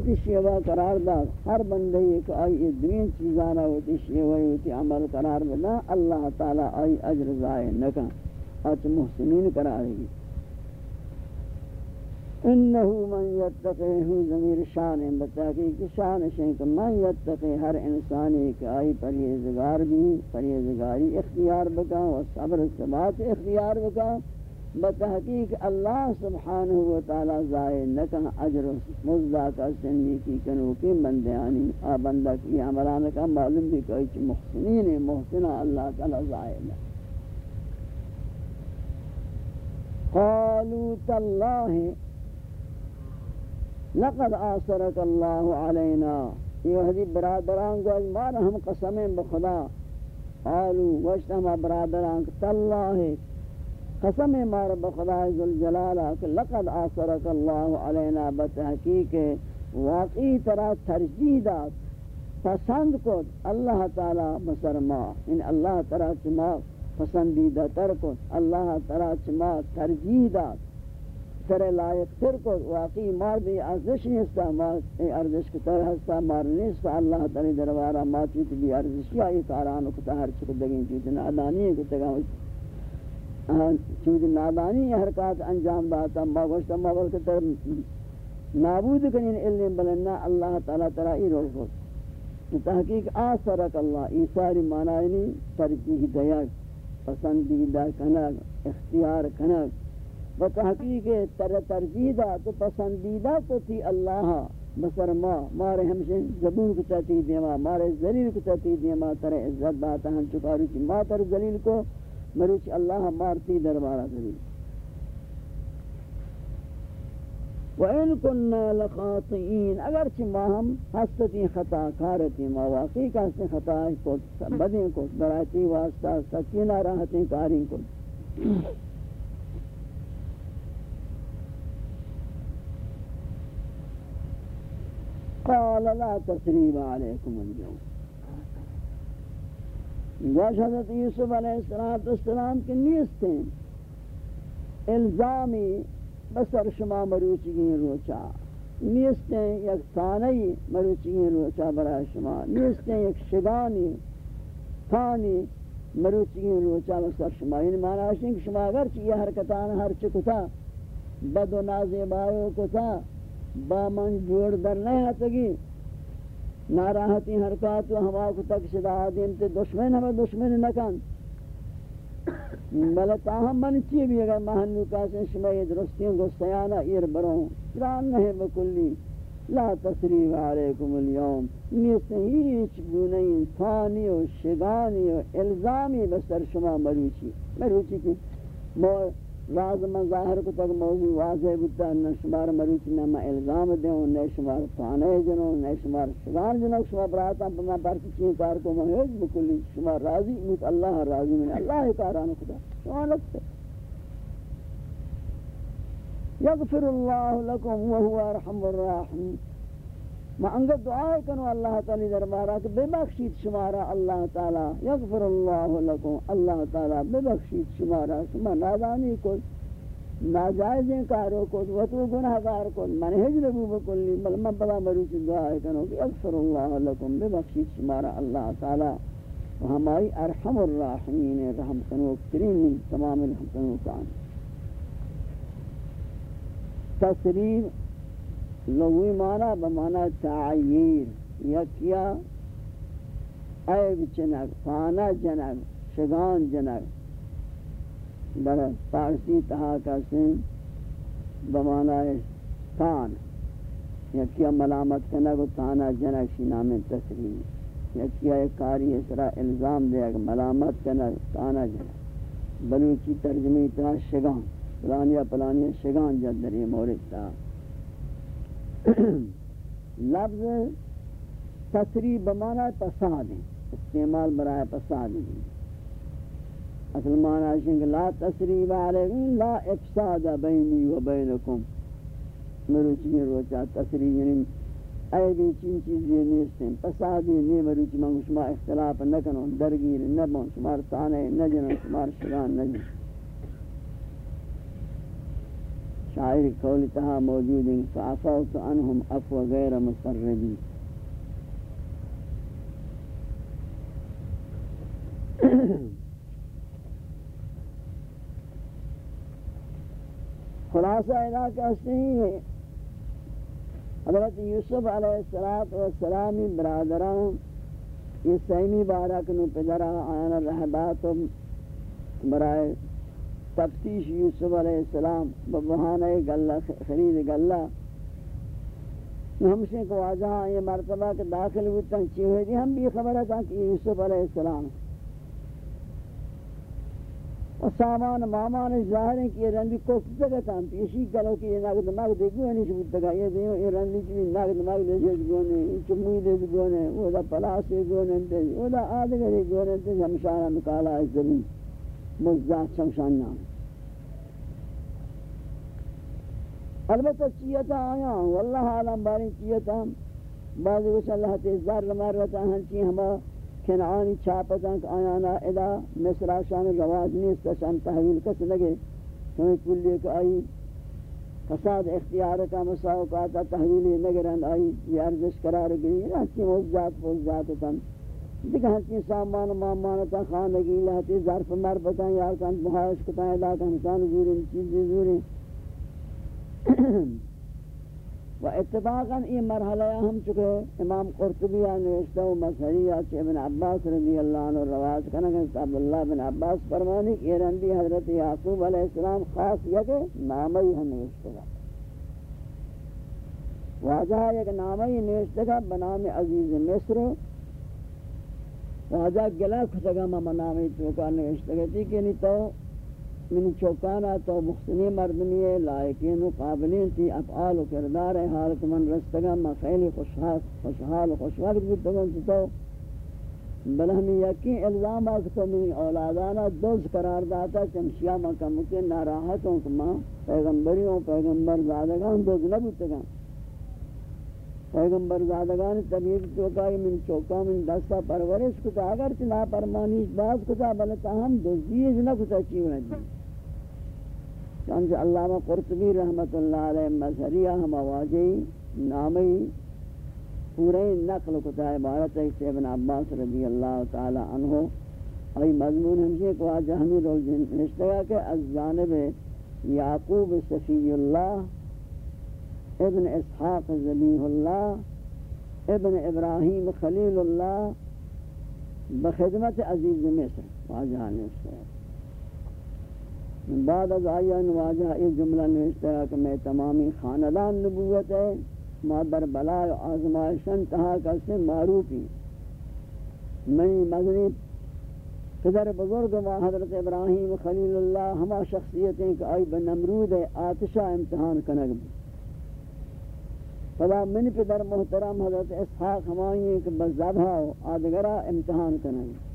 ہوتی شیوہ قرار دا ہر بندے ایک آئی دوین چیزانا ہوتی شیوہ ہوتی عمل قرار دا اللہ تعالی آئی اجر زائے نکا. آچ محسنین قرار گی انہو من یتقی ہوں ضمیر شان بتحقیق شان شنک من یتقی ہر انسانی کہ آئی پریزگار بھی، پریزگاری اختیار بکا و صبر ثبات اختیار بکا. بتحقیق اللہ سبحانہ و تعالی زائے نکا عجر مزدہ کا سنی کی کنو کی بندیانی، آ بندہ کی عملان کا معلوم بھی کہ ایچ محسنین محسنہ اللہ تعالی زائے نکا قالوا تاللہ، لقد آثرك اللہ علینا۔ یہ حدیث برادران کو اجمار ہم قسمیں بخدا۔ قالوا وشتما برادران، تاللہ قسم مار بخدا ذل جلالہ کہ لقد آثرك اللہ علینا بتحقیق واقعی طرح ترجیح داد. پسند کو اللہ تعالی مسرما ان اللہ تعالی چما پسندیدہ تر کو اللہ تعالی چما ترجیح داد. ترے لائق تر کو واقعی مار بھی ارزش نہیں ہستا مار ارزش طرح ہستا مار نہیں ہستا اللہ تعالی دربارہ ما چیت بھی ارزش یا یہ کاران کو ہر چک دگیں چیت نادانی کو تگا چونکہ نادانی حرکات انجام داتا ما گوشتا، ما بلکہ نابود کنین علم بلنا اللہ تعالی ترائی رول خود. تحقیق آثرک اللہ ایساری معنی ترجیح دیگ پسندیدہ کنگ اختیار کنگ و تحقیق تر ترجیدہ تو پسندیدہ تو تھی اللہ، بسر ما، مارے ہمشہ زبون کو چاہتی دیما، مارے ذلیل کو چاہتی دیما، تر عزت باتا، ہم چکارو چی ما تر ذلیل کو مروچ اللہ مارتی دربارہ دلی وَإِن كُنَّا لَخَاطِئِينَ اگرچہ ما ہم حسدتی خطا کارتی ما واقعی کہتے خطا کو بدیں کو براتی واسطہ سکینہ راحتیں کاری کو قال لا تسریب علیکم اليوم۔ گوش حضرت یوسف علیہ السلام کے نیست ہیں الزامی بسر شما مروچگین روچا۔ نیست ہیں یک ثانی مروچگین روچا برای شما۔ نیست ہیں یک شگانی ثانی مروچگین روچا بسر شما۔ یعنی معنی ہے کہ شما اگر چی یہ حرکتان ہر چکتا بد و نازے نازیبائیو کتا، با من جوڑ در نہیں ہتگی۔ ناراحتی حرکات و ہوا کو تک شدا آدم تے دشمن ہمیں دشمن نکن بلے تاہم من چی بھی اگر محنو کاسن شمائی درستیوں کو ایر بروں ران نہیں بکلی لا تصریف علیکم اليوم۔ نیست ہیچ گونئی ثانی و شگانی و الزامی بسر شما مروچی۔ مروچی کی؟ مور بعض من ظاہر کو تک موضوع واضح بودتا، نہ شمار مروچ نہ میں الزام دیں نہ شمار تانے جنوں، نہ شمار شگار جنوں، شمار براتا میں پرچی چین کار کو محیج بکلی شمار راضی موت اللہ راضی من اللہ کاران خدا شما لگتے یغفر اللہ لکم وهو ارحم الراحمین۔ ما انگا دعا کنو اللہ تعالی دربارہ کہ بے بخشید شمارا اللہ تعالی، یغفر اللہ لکم، اللہ تعالی بے بخشید شمارا، شما نادانی کو ناجائزیں کارو کو و تو گناہگار کو منہج لبو بکلی بل من بلا مروچ دعا کنو کہ یغفر اللہ لکم بے بخشید شمارا اللہ تعالی۔ و ہماری ارحم الراحمین، رحم کنو، کریم من تمام الحم کنو کان۔ تصریف لغوی معنی بمعنی تعییر یکیا عیب چنگ فانا جنگ، شگان جنگ. در فارسی تہا کا سن بمعنی تان یکیا ملامت کنگ و تانا جنگ شی نام تصریح یکیا ایک کاری اسرا الزام دے اگر ملامت کنگ تانا جنگ. بلوچی ترجمی تہا شگان. پلانیا پلانیا شگان جد در مورد لفظ تصریح بمانا پساد استعمال برائے پساد اصل معنی ہے کہ لا تصریح علیکم، لا افساد بینی و بینکم. مروچی روچا تصریح یعنی اے بھی چین چیز یہ نیست ہیں پسادی نہیں مروچی منگو شما اختلاف نہ کنو درگیر نہ بون شمار تانے نہ جنو شمار شگان نہ جنو. شاعر قول تہا موجود فعفوت عنہم عفو غیر مسردی خلاصہ ادا کہتے ہیں حضرت یوسف علیہ السلام برادران یہ سیمی بارک نو پدرہ آیان رہبات برائے تفتیش یوسف علیہ السلام ببہانہ گلہ، خرید گلہ۔ ہم سے کو آجا، یہ مرتبہ کے داخل ہوئی ہوتا چیوے دی ہم بھی خبر ہے کہ یوسف علیہ السلام۔ و سامان مامان ظاہر ہیں کہ یہ رندی کو جگتا ہم پیشی کرو کہ یہ ناگ دماغ دے گو نہیں شبت گا یہ دیو یہ رندی چوی ناگ دماغ دے شد گو نہیں چموی دے گو نہیں، وہ دا پلاسی گو نہیں، وہ دا آدگری گو نہیں ہمشانہ مکالا اس زمین۔ مزداد شمشان نام۔ البتہ چیتا آیا واللہ عالم باری چیتا بعضی کچھ اللہ تے ذر مرتا ہنچی ہما کنعانی چاپتا کہ آیانا ادا مصر آشان رواج نیست شان تحویل کس لگے؟ ہمیں کلی کہ آئی فساد اختیار کا مساوقاتا تحویلی نگرند آئی، یہ ارزش قرار گئی۔ ہنچی موزات موزات تن۔ دیکھ ہنچی سامان مامانتا خاندگی لہتی ظرف مربتا یا کان محاش کتا علاقہ ہمسان زوری چیزی زوری و اتفاقا یہ مرحلہ ہم چکے امام قرطبی نوشتہ و مسئلیہ کہ ابن عباس رضی اللہ عنہ رواز کرنے کہ عبداللہ بن عباس فرمانی کہ رندی حضرت یعقوب علیہ السلام خاص یہ کہ نامی ہم نوشتہ گا واجہ ایک نامی نوشتہ گا بنام عزیز مصر. واجہ گلہ کھتگا مما نامی چوکا نوشتہ گا تھی کہ نہیں تو من چوکانا تو مختنی مردمی ہے لائقین و قابلین تھی افعال و کردار حالت من رستگا ما خیلی خوشحال خوشحال و خوشحال بودتگا تو بل ہمیں یقین الزام آکھ تو من اولادانا دوز قرار داتا چمشیہ مکہ مکہ ناراحتوں کما پیغمبریوں پیغمبر زادگان دوز نبودتگا پیغمبر زادگان طبیعت چوکائی من چوکا، من دستا پرورش کتا، اگر چنا پرمانیش باز کتا بلتا ہم دوزیج نہ کتا چیونا دی چانچہ علامہ قرطبی رحمت اللہ علیہ مظہریہ ہم آواجی نامی پورے نقل کتا عبارت ہے ابن عباس رضی اللہ تعالی عنہ ای مضمون ہمشہ کو آج ہمیں رول نشتگا کہ از جانب یعقوب صفی اللہ، ابن اسحاق زبیح اللہ، ابن ابراہیم خلیل اللہ بخدمت عزیز مصر، واجہ نشتگا بعد از آیا نواجہ یہ جملہ نوشتا ہے کہ میں تمامی خاندان نبوت ہے، ما در بلائے آزمائشن تہا کسی معروفی۔ میں مغنی قدر بزرگ و حضرت ابراہیم خلیل اللہ ہما شخصیتیں کہ آئی بنمرود ہے آتشہ امتحان کنگ بھی۔ فلا من پدر محترم حضرت اسحاق ہمائی کہ بزبہ آدگرہ امتحان کنگ۔ بھی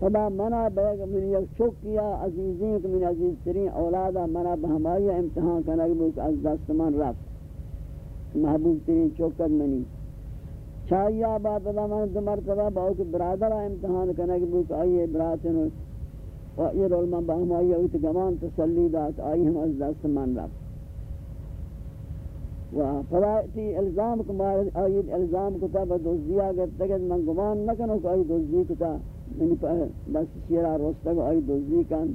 خدا منا بیگ من یک چک کیا عزیزیں کہ من عزیز ترین اولادا منا بہمائی امتحان کنگ بک از دست من رفت. محبوب ترین چکت منی. چاہیے آباد اللہ من دو مرتبہ باوک برادر امتحان کنگ بک آئیے براتن و یہ رول من بہمائی اوت گمان تسلی دات آئی ہم از دست من رفت. و فرائتی الزام کمار آئیت الزام کتا با دوزدیا گرتگت من گمان نکنو کہ آئی دوزدی کتا یعنی بس شیرہ روستگ آئی دوزی کن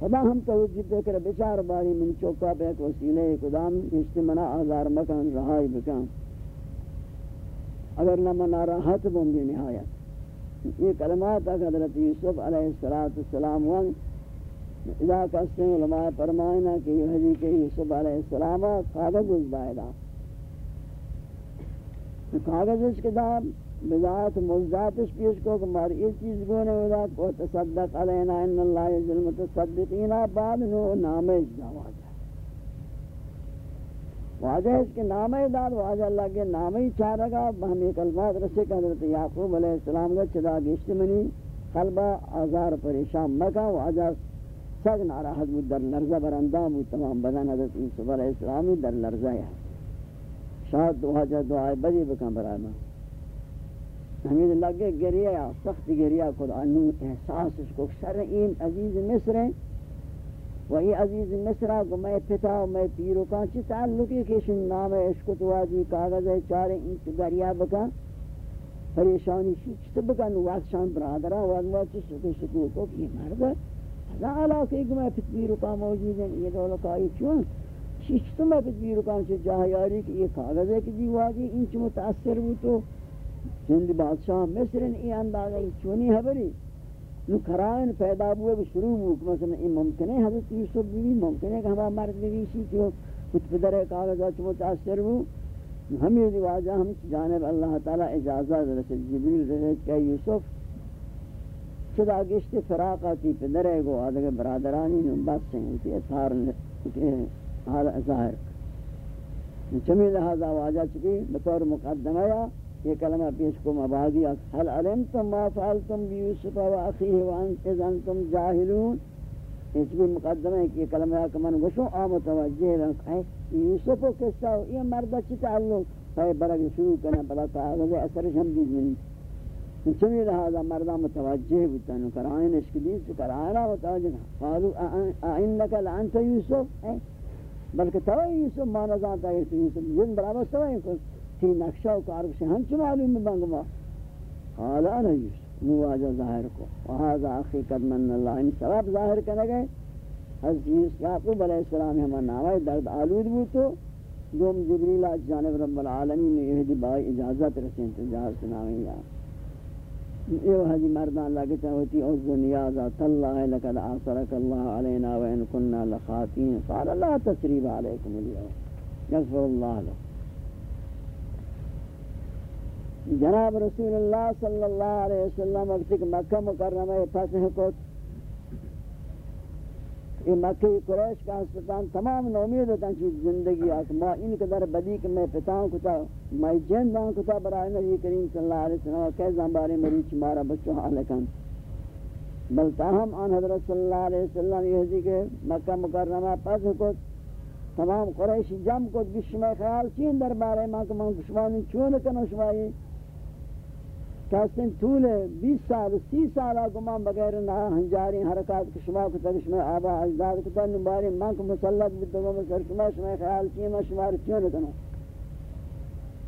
پدا ہم توجہ جی دے بچار باری من چوکا پہ ایک وسیلہ قدام اجتمنا آزار مکان، رہائی بکن اگر نہ منا راحت بونگی نہایت. یہ کلمات حضرت یوسف علیہ السلام وان، اذا کہتے ہیں علماء فرمائنا کہ یہ حدیث کہ یوسف علیہ السلام کاغذ اس بائدہ. کاغذ اس کتاب بذات مزاتش پیش کو کہ مار یہ چیز گونے ودا کو تصدق علینا ان اللہ یذل متصدقین، بعد نو نام جواز واجہ اس کے نام دار واجہ اللہ کے نام ہی چاہ رہا گا ہمیں کلمات رسے کہ حضرت یعقوب علیہ السلام کا چدا گشت منی، قلبہ آزار پریشان مکہ واجہ سگ ناراحت بود در لرزہ برندام بود تمام بدن حضرت یوسف علیہ السلامی در لرزہ ہے. شاید دو حاجہ دعائے بجی بکن برای میں ہمیں لگے گریہ سخت گریہ کو انو احساس اس کو سر این عزیز مصر ہیں و یہ عزیز مصرہ کو میں پتا و میں پیرو کان چی تعلقی کشن نام عشق تو واجی کاغذ ہے چارے انت دریا بکن پریشانی چی بکن وقت شان برادرہ وقت وقت چی سکو سکو کو یہ مرد ہے۔ لا علاقے کہ میں پت پیرو کان موجود ہیں، یہ دولکائی چون۔ چیچ تو میں پت پیرو کان چی جاہیاری کہ یہ کاغذ ہے کہ جی واجی انچ متاثر ہو تو ہند بادشاہ مصر ای اندازہ چونی حبری نو کرائن پیدا ہوئے بھی شروع ہوئے مثلا این ممکن ہے حضرت یوسف بھی ممکن ہے کہ ہمارا مرد بھی سی جو کچھ پدر کاغذات متاثر ہو؟ ہم یہ واجہ ہم جانب اللہ تعالی اجازت رسل جبریل رسل کہ یوسف چدا گشت فراقاتی پدر ہے گو آدھگے برادرانی نو بس ہیں اسی اثار حال ظاہر چمی لہذا واجہ چکی، بطور مقدمہ یا یہ کلمہ پیش کو مبادی حل علمتم ما فعلتم بیوسف و اخیه و انت انتم جاہلون اس بھی مقدمہ ہے کہ یہ کلمہ کہ من گوشو آ متوجہ رہا ہے۔ یوسف و قصہ یہ مردہ چی تعلق۔ ہے برگ شروع کرنا پلا کاغذ اثر ہم بھی نہیں چمی لہذا مردہ متوجہ بتا نو کرائن اس کی دیس کرائنا متوجہ قالو اعنکا لعنت یوسف؟ بلکہ تو یوسف ما نظانتا ہے یوسف جن برابر تو ہے تی نقشہ و کار سے ہم چھ معلوم بنگ ما قال انا یوسف نواجہ ظاہر کو۔ وہذا اخی قد من اللہ، ان سبب ظاہر کرنے گئے۔ حضرت یوسف یعقوب علیہ السلام ہمیں نامہ درد آلود بھی تو۔ دوم جبریل جانب رب العالمین نے یہ دی بائی اجازت رسیں تو جہاز سناویں یا۔ یہ حجی مردان لگتا ہوتی اوز نیازا تاللہ لکد آصرک اللہ علینا وین کننا لخاتین قال لا تسریب علیکم اليوم، یغفر اللہ لکم۔ جناب رسول اللہ صلی اللہ علیہ وسلم وقت کہ مکہ مکرمہ فتح کو یہ مکہ قریش کا ہستان تمام نومید ہوتا ہے زندگی آتا ما ان قدر بدی کہ میں پتاؤں کتا، میں جندان کتا برای نبی کریم صلی اللہ علیہ وسلم کہ زنباری مریچ مارا بچوں حالکن بل تاہم آن حضرت صلی اللہ علیہ وسلم یہ حضی کہ مکہ مکرمہ فتح کو تمام قریش جم کو گشمہ خیال چین در بارے ماں کہ من گشمانی چون کنو شمائی۔ کہستن طول بیس سال، سی سال گمان بغیر نہ ہنجاری حرکات کے شما کو تک شما آبا اجداد کو تن بارے من کو مسلط بدگو میں سر شما شما خیال کی میں شمار کیوں نہ کنو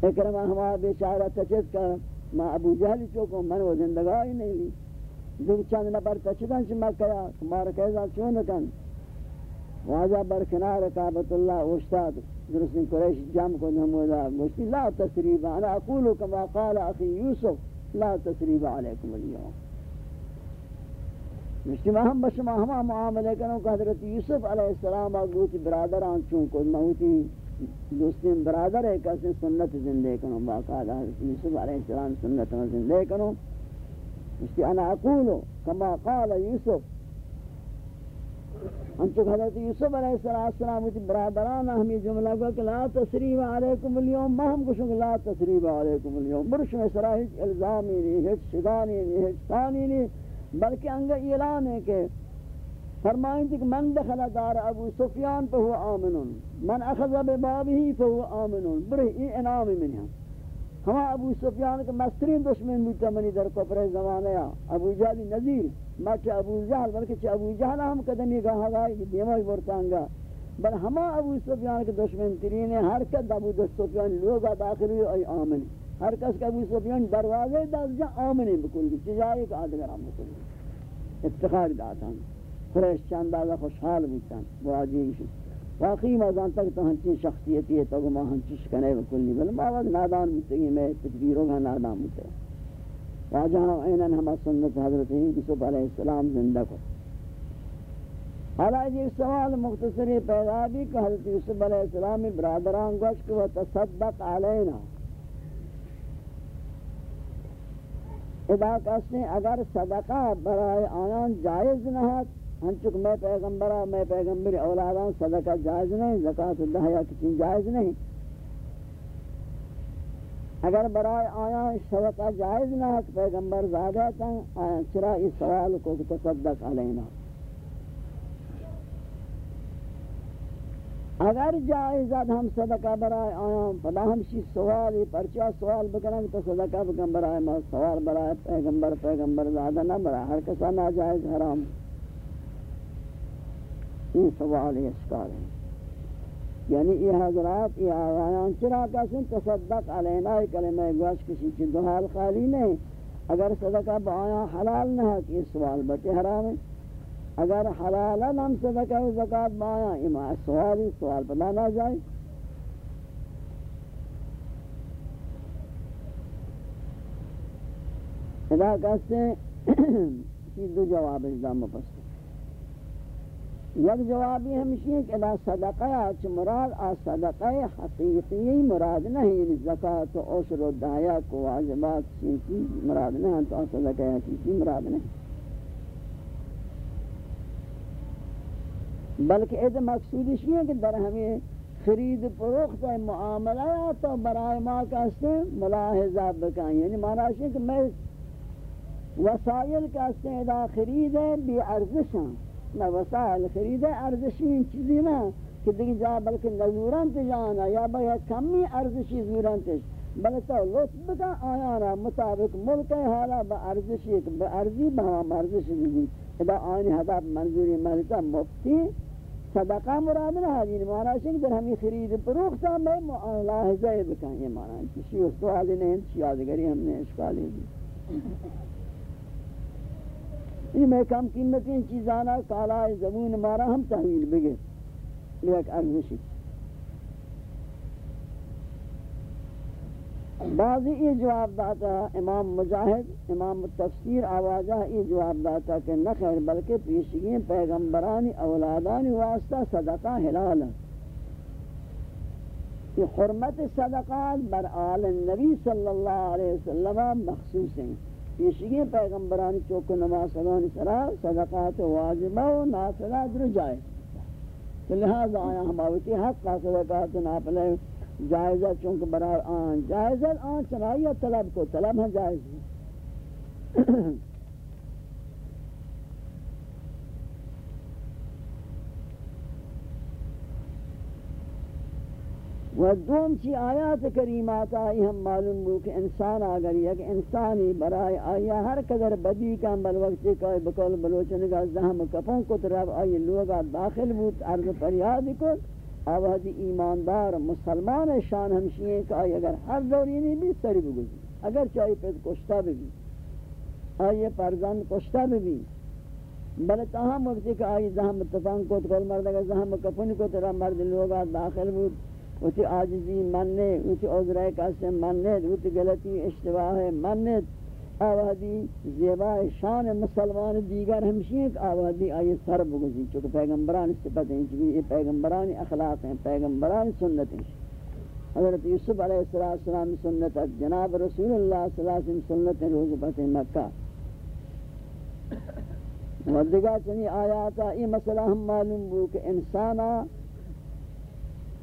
اکرم ہما بیچارہ تچت کا ما ابو جہل چوکو من وہ زندگاہی نہیں لی۔ جو چند نفر تچتن چما کیا تمہارا کہزا کیوں نہ کن واجہ برکنار کعبت اللہ استاد درست قریش جام کو نمودا گوشتی لا تسریب انا اقول کما قال اخی یوسف۔ لا تسریب علیکم اليوم. مشتی ہم بشما ہما معاملے کروں کہ حضرت یوسف علیہ السلام آگوتی برادر آنچوں کو موتی دوستین برادر ہے کہ سنت زندے کروں باقاعدہ حضرت یوسف علیہ السلام سنت زندے کروں مشتی انا اقولو، کما قال یوسف انچو حضرت یوسف علیہ السلام ہوتی برادران ہمی جملہ کو کہ لا تسریب علیکم اليوم، ما ہم کشوں لا تسریب علیکم اليوم برش میں سرا ہیچ الزامی نہیں ہیچ شدانی نہیں ہیچ ثانی نہیں بلکہ انگا اعلان ہے کہ فرمائیں کہ من دخل دار ابو سفیان فہو آمنون من اخذ ببابی فہو آمنون برہ ای انعامی منی ہم ہما ابو سفیان کے مسترین دشمن بودتا منی در کفر زمانے ابو جہلی نظیر ما چا ابو جہل، بلکہ چا ابو جہل ہم قدمی گاہ گائی دیمائی برتانگا بل ہما ابو سفیان کے دشمن ترین ہے ہر کد ابو سفیان لوگا داخل ہوئی ای آمنی۔ ہر کس کے ابو سفیان دروازے داز جا آمنی بکل گی چجائی کا آدگر ہم بکل۔ گی افتخار داتا ہم قریش چاندازہ خوشحال بودتا وہ آجی واقعی مازان تک تو ہنچی شخصیتی ہے تو ما ہنچی شکنے بکلی بل ما وقت نادان بودتے میں تدبیروں کا نادان بودتے واجہ اینن ہما سنت حضرت یوسف علیہ السلام زندہ کو۔ حالا یہ سوال مختصری پیدا بھی کہ حضرت یوسف علیہ السلام برادران گوش کو تصدق علینا۔ ادا کہتے ہیں اگر صدقہ برائے آیان جائز نہ ہے ہنچک میں پیغمبرہ میں پیغمبر ہاں، اولادان ہاں، صدقہ جائز نہیں زکاة اللہ یا کسی جائز نہیں۔ اگر برائے آیا صدقہ جائز نہ ہے پیغمبر زیادہ تھا چرا اس سوال کو تصدق علینا۔ اگر جائزت ہم صدقہ برائے آیا پدا ہمشی سوالی، پرچہ سوال بکنن تو صدقہ بکن برائے سوال، برائے پیغمبر پیغمبر زیادہ نہ، برائے ہر کسا ناجائز، حرام۔ یہ سوال اشکال ہے۔ یعنی یہ حضرات، یہ آغایان چرا کسن تصدق علینا کلمہ گوش کسی چی دو حال خالی نہیں۔ اگر صدقہ با حلال نہ ہے کہ یہ سوال بچے حرام ہے۔ اگر حلال ہم صدقہ و زکاة با اما سوال سوال پدا نہ جائے۔ ادا کہتے ہیں دو جواب ازدام پس یک جوابی ہمشی ہے کہ لا صدقہ اچ مراد، آ صدقہ حقیقی مراد نہیں یعنی زکاة و عشر و دعیق و واجبات چیزی مراد نہیں، تو صدقہ حقیقی مراد نہیں. بلکہ ایسا مقصود اس ہے کہ در ہمیں خرید پروخت معاملات و برائے ما کہتے ہیں ملاحظہ بکائیں. یعنی معنی ہے کہ میں وسائل کہتے ہیں ادا خرید ہے بی ارزشاں. نه وسائل خرید ارزشی چیزی نه که دیگه جا بلکه نزوران یا باید کمی ارزشی زوران تج بلکه تو لطف بکن آیا را مطابق ملک حالا با ارزشی با ارزی با هم ارزشی دیدی ادا آنی هدف منظوری ملکه مفتی صدقه مراد نه هدین معناش اینکه در همین خرید پروخ تا به معامله زیب بکن. این معناش چی سوالی نه چی یادگاری هم نه اشکالی یہ میں کم قیمتی چیزانا کالا زمون مارا ہم تحویل بگے۔ لیک ارزشی۔ بعضی یہ جواب داتا امام مجاہد، امام تفسیر آوازہ یہ جواب داتا کہ نخیر بلکہ پیشگی پیغمبرانی اولادانی واسطہ صدقہ حلال یہ حرمت صدقات بر آل نبی صلی اللہ علیہ وسلم مخصوص ہیں۔ پیشگی پیغمبرانی چوک نماز سگان سرا، صدقات واجبہ و نافلہ در جائے۔ تو لہذا آیا ہم آوتی حق کا صدقات نافلہ جائزہ چونکہ برای آن جائزہ آن چنائیہ طلب کو طلب ہے جائزہ و دوم چی آیات کریمات آئی ہم معلوم ہو کہ انسان اگر یک انسانی برای آیا ہر قدر بدی کام بل وقتی کوئی بکول بلوچن کا زہم کپوں کو طرف آئی لوگا داخل بود، عرض پریاد کو آوازی ایماندار مسلمان شان ہمشی ہیں کہ آئی اگر ہر دوری نہیں بھی سری بگزی، اگر چاہی پید کشتا بھی آئی پرزند کشتا بھی بلے تاہم وقتی کہ آئی زہم اتفان کو تکول مرد اگر زہم کپن کو طرف مرد لوگا داخل بود۔ اوتی عاجزی مننے اوتی عذرائے کاسے مننے اوتی غلطی اشتباہ مننے۔ آوادی زیبا شان مسلمان دیگر ہمشی ہیں کہ آوادی آئی سر بگزی، چونکہ پیغمبران صفت ہیں، چونکہ یہ پیغمبران اخلاق ہیں، پیغمبران سنت ہیں۔ حضرت یوسف علیہ السلام سنت جناب رسول اللہ صلی اللہ علیہ وسلم سنت روز فتح مکہ۔ ودگا چنی آیاتا یہ مسئلہ ہم معلوم ہو کہ انسانا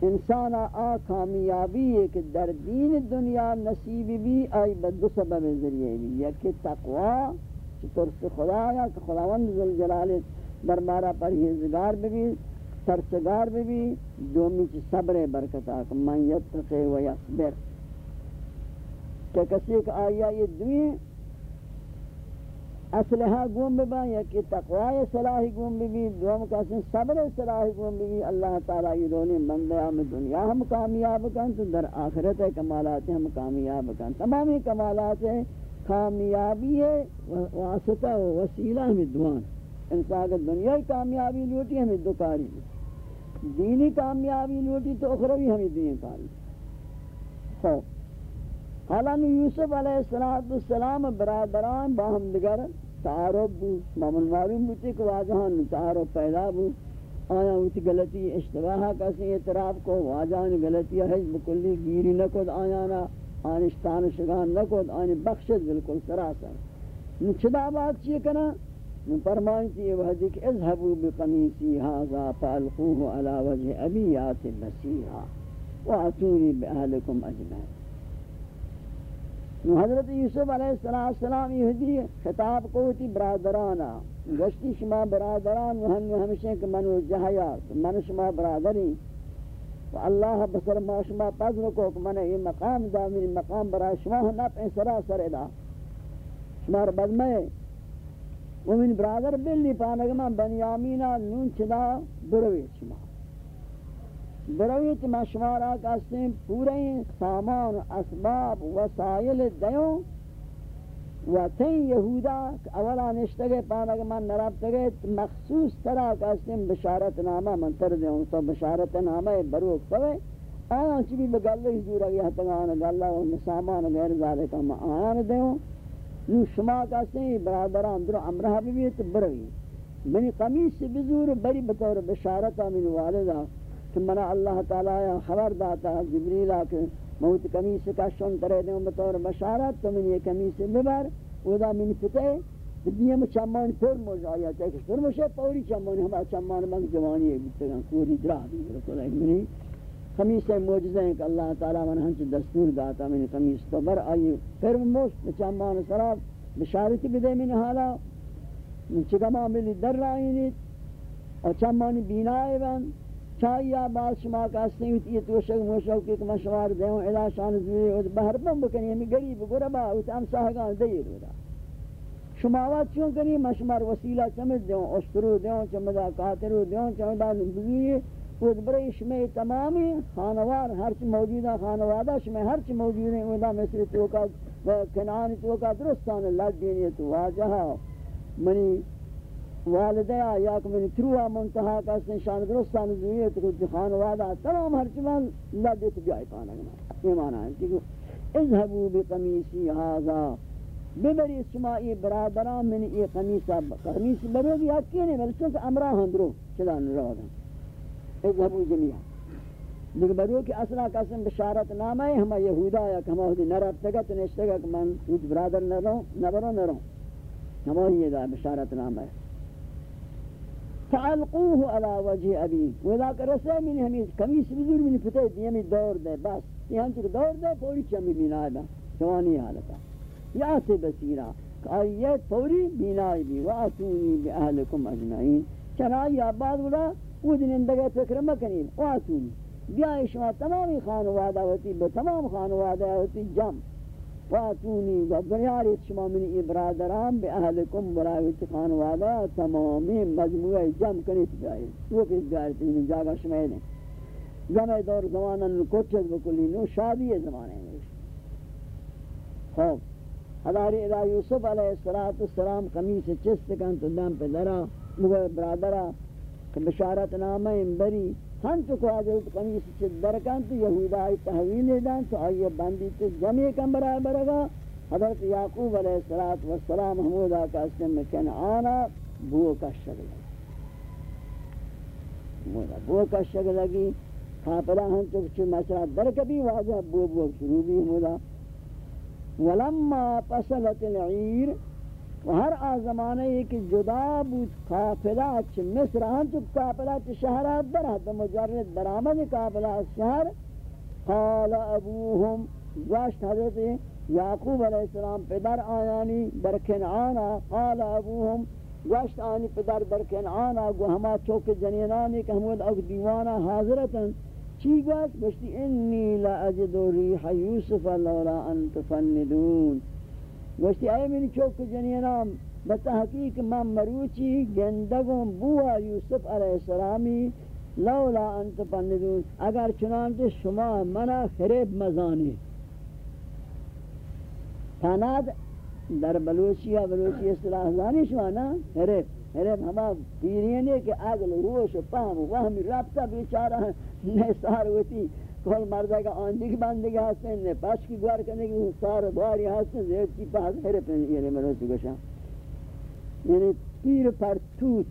انسان آ کامیابی ہے کہ در دین دنیا نصیب بھی آئی بدو سبب ذریعے بھی یکی تقوی چطور خدا یا کہ خداوند ذوالجلال دربارہ پرہیزگار بھی ترچگار بھی دومی چی صبر برکتا کہ من یتقی و یصبر۔ کہ کسی ایک آیا یہ دوئیں اسلحہ گوم ببا یا کہ تقوی صلاحی گوم ببی دوم کسی صبر صلاحی گوم ببی اللہ تعالیٰ یہ دونی بندیاں میں دنیا ہم کامیاب کن، تو در آخرت کمالات ہم کامیاب کن. تمامی کمالات کامیابی ہے، واسطہ و وسیلہ ہمیں دوان. انسان کا دنیا کامیابی لوٹی، ہمیں دکاری دینی کامیابی لوٹی، تو اخروی ہمیں دین کاری خوب حالانکہ یوسف علیہ السلام، برادران باہم دگر تعارف بو، معمول معلوم بوتی کہ واجہان تعارف پیدا بو۔ آیا ہوتی غلطی اشتباہ کسی اعتراف کو واجہان غلطی حجب کلی گیری نکد آیانا آنشتان شگان نکد آنی بخشد بالکل سراسر۔ نو چدا بات چیئے کنا؟ من فرمائیں کہ یہ وحدی کہ اذهبوا بقمیسی هذا فالقوه على وجه ابی ابیات مسیحا واتونی بأهلکم اجمعین۔ حضرت یوسف علیہ السلام یہودی خطاب کو تھی برادرانا. گشتی شما برادران ہم ہمیشہ کہ منو جہیا من شما برادری. تو اللہ بسر ما شما پذر کو کہ من یہ مقام دا، میری مقام برای شما نہ پہ سرا سر ادا. شما بدمے ومن برادر بل نہیں بلی پانک من بنیامینا نون چدا برویت شما. برویت ما شما را کسیم پورے سامان اسباب وسائل دیوں و تین یہودا اولا نشتگے پانک من نرابتگے مخصوص طرح کسیم بشارت نامہ من تر دیوں تو بشارت نامہ بروک پوے آیاں چی بھی بگلہ ہی دورا گیا تگانا گلہ و سامان غیر ذالکہ ما آیاں دیوں نو شما کسی برادران در امرہ بیت بروی. منی قمیص بزور بری بطور بشارتا من والدہ کہ منا اللہ تعالی خبر داتا جبریلہ کہ موت قمیص کا شن کرے دیں بطور بشارت تو من یہ قمیص ببر ودا من پتے دنیا میں چمان پر موج آیا چاہے کہ پر موشے پوری چمان ہمارا چمان منگ جوانی ہے بتگان کوری درہ دی، رکھو لائک منی خمیس موجزہ ہیں کہ اللہ تعالیٰ من ہنچ دستور داتا، من خمیس تو بر آئی پھر موشت چمان سراب بشارتی بدے من حالا۔ من چکما ملی در رائنیت اور چمانی بینائی بند چاہیا بعض شما کہستے ہیں یہ توشک موشک کہ مشوار دیوں الہ شان زوری اور بہر بم بکنی ہمیں گریب گربا اوت ہم ساہگان دیر ہو رہا شما وقت چون کنی؟ مشمار وسیلہ چمد دیوں اشترو دیوں چمدہ کاترو دیوں چمدہ بزوری خود برای شمی تمامی خانوار هرچ موجوده خانواده شمی هرچ موجوده اودا مثل توکا کنان توکا درستان لدینی تو واجها منی والدیا یا کہ منی تروہ منتحا کا شان درستان زویت خود خانواده تمام هرچ من لدیت بیائی پانا گنا۔ یہ معنی ہے کہ اذهبوا بقمیسی هذا۔ ببری شمائی برادران من ای قمیسا قمیس بروگی حقی نہیں، بلکہ چونکہ امرہ ہندرو چلا نرو اذهبوا جميعا لیکن برو کہ اصلا قسم بشارت نامہ ہے ہمیں یہودا یا کہ ہمیں نہ رفتگا تو نشتگا کہ من کچھ برادر نہ رہوں نہ برو نہ رہوں ہمیں یہ دا بشارت نامہ ہے۔ فعلقوه على وجه أبي. وذاك کرسے من ہمیں كميس بزرگ من پتہ دیمی دور ده. بس یہاں تک دور ده فوري چمی بنا ده ثواني حالتا. یا سے بصیرہ آئیے پوری بینائی بھی واتونی بی. اہلکم اجمعین. چرا یا بعد ولا وہ دنندگے فکر مکنی واتونی بیا شما تمامی خانواده هتی به تمام خانواده ہوتی جمع. واتونی و بنیاریت شما من ابرادران بے اہلکم برایت خانوادہ تمامی مجموعہ جم کنیت بیائی وہ کس بیایتی من جاگا شما دیں جمع دور زمانہ نکوچت بکلی نو شادی زمانے میں خوب حضاری الہ یوسف علیہ السلام قمیس چست کن تو دم پہ درہ مگر برادرہ کہ بشارت نامہ بری ہن تو کو حضرت قمیص سے درکان تو یہودا ای تحویل دان تو آئیے بندی تو جمعی کم برائے برگا۔ حضرت یعقوب علیہ الصلوۃ والسلام حمودا کا اسم میں کن آنا بو کا شگل مودا بو کا شگل لگی۔ کھاپلا ہن تو چھ مسئلہ در کبھی واجہ بو بو شروع بھی مودا ولما فصلت العیر و ہر آزمانہ ایک جدا بود قافلہ چھ مصر، ہم تو قافلہ چھ شہرات برہ مجرد برآمد قافلہ شہر۔ قال ابوہم، گوشت حضرت یعقوب علیہ السلام پدر آیانی در کنعانا قال ابوہم، گوشت آنی پدر در کنعانا گو ہما چوک جنینانی کہ ہمود اگ دیوانا حاضرتا چی گوشت؟ گوشتی، انی لا اجد ریح یوسف لولا ان تفندون گوشتی آئے منی چوک جنینام بتحقیق من مروچی، گندگم بوا یوسف علیہ السلامی، لولا انت پندون اگر چنانچہ شما منا خریب مزانی. پناد در بلوچی یا بلوچی اصلاح زانی شما نا؟ خریب. خریب ہما پیرینی کہ اگل روش و پہم وہمی رابطہ بیچارہ نیسار ہوتی تو مردگ آنجی که بندگی هستن نه پس کی گوار کنه که سار باری هستن یه چی پاس هر پن یعنی منو چی یعنی تیر پر توت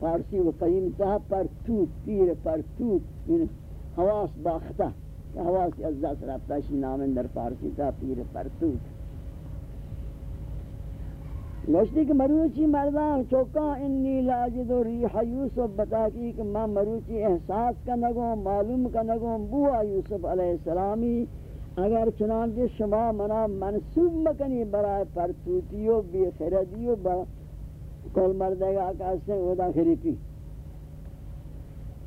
فارسی و قیم تا پر توت تیر پر توت یعنی حواس باخته. حواس از دست رفتشی نامن در فارسی تا تیر پر توت نشتی کہ مروچی مردان چوکا انی لاجد و ریح یوسف بتا کی کہ میں مروچی احساس کا نگوں معلوم کا نگوں بوا یوسف علیہ السلامی، اگر چنانچہ شما منا منصوب مکنی برای پرتوتی و بی خردیو با کل مردے گا کہاستے اودا خریپی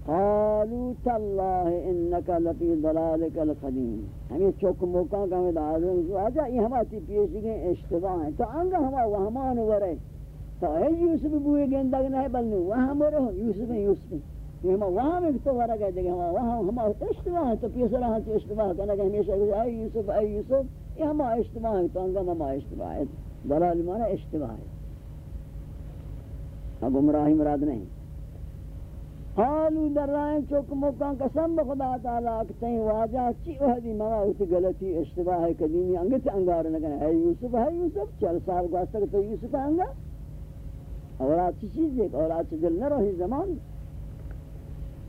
قالوا تالله انك لفي ضلالك القديم. ہمیں چوک موقع کا میں دادوں آجا، یہ ہماری پیش گئے اشتباہ ہیں۔ تو انگا ہما وہمان ورے تو اے یوسف بوئے گندگ نہیں بلنو وہاں مرو یوسف یوسف یہ ہم وہاں میں تو ورا گئے دیکھیں وہاں ہم اشتباہ تو پیسرا ہاں تو اشتباہ کرنا کہ ہمیشہ کہ اے یوسف اے یوسف، یہ ہم اشتباہ ہے تو انگا ہم اشتباہ ہے۔ دلال مانا اشتباہ ہے۔ اب گمراہی مراد نہیں۔ حالو در رائن چوک موکان قسم بخدا تعالیٰ کتیں واجہ چی وحدی مما ہوتی غلطی اشتباہ قدیمی انگت انگار نگن ہے یوسف ہے یوسف چل سال گواستا تو یوسف انگا اور چی چیز دیکھ اور چی دل نہ رہی زمان؟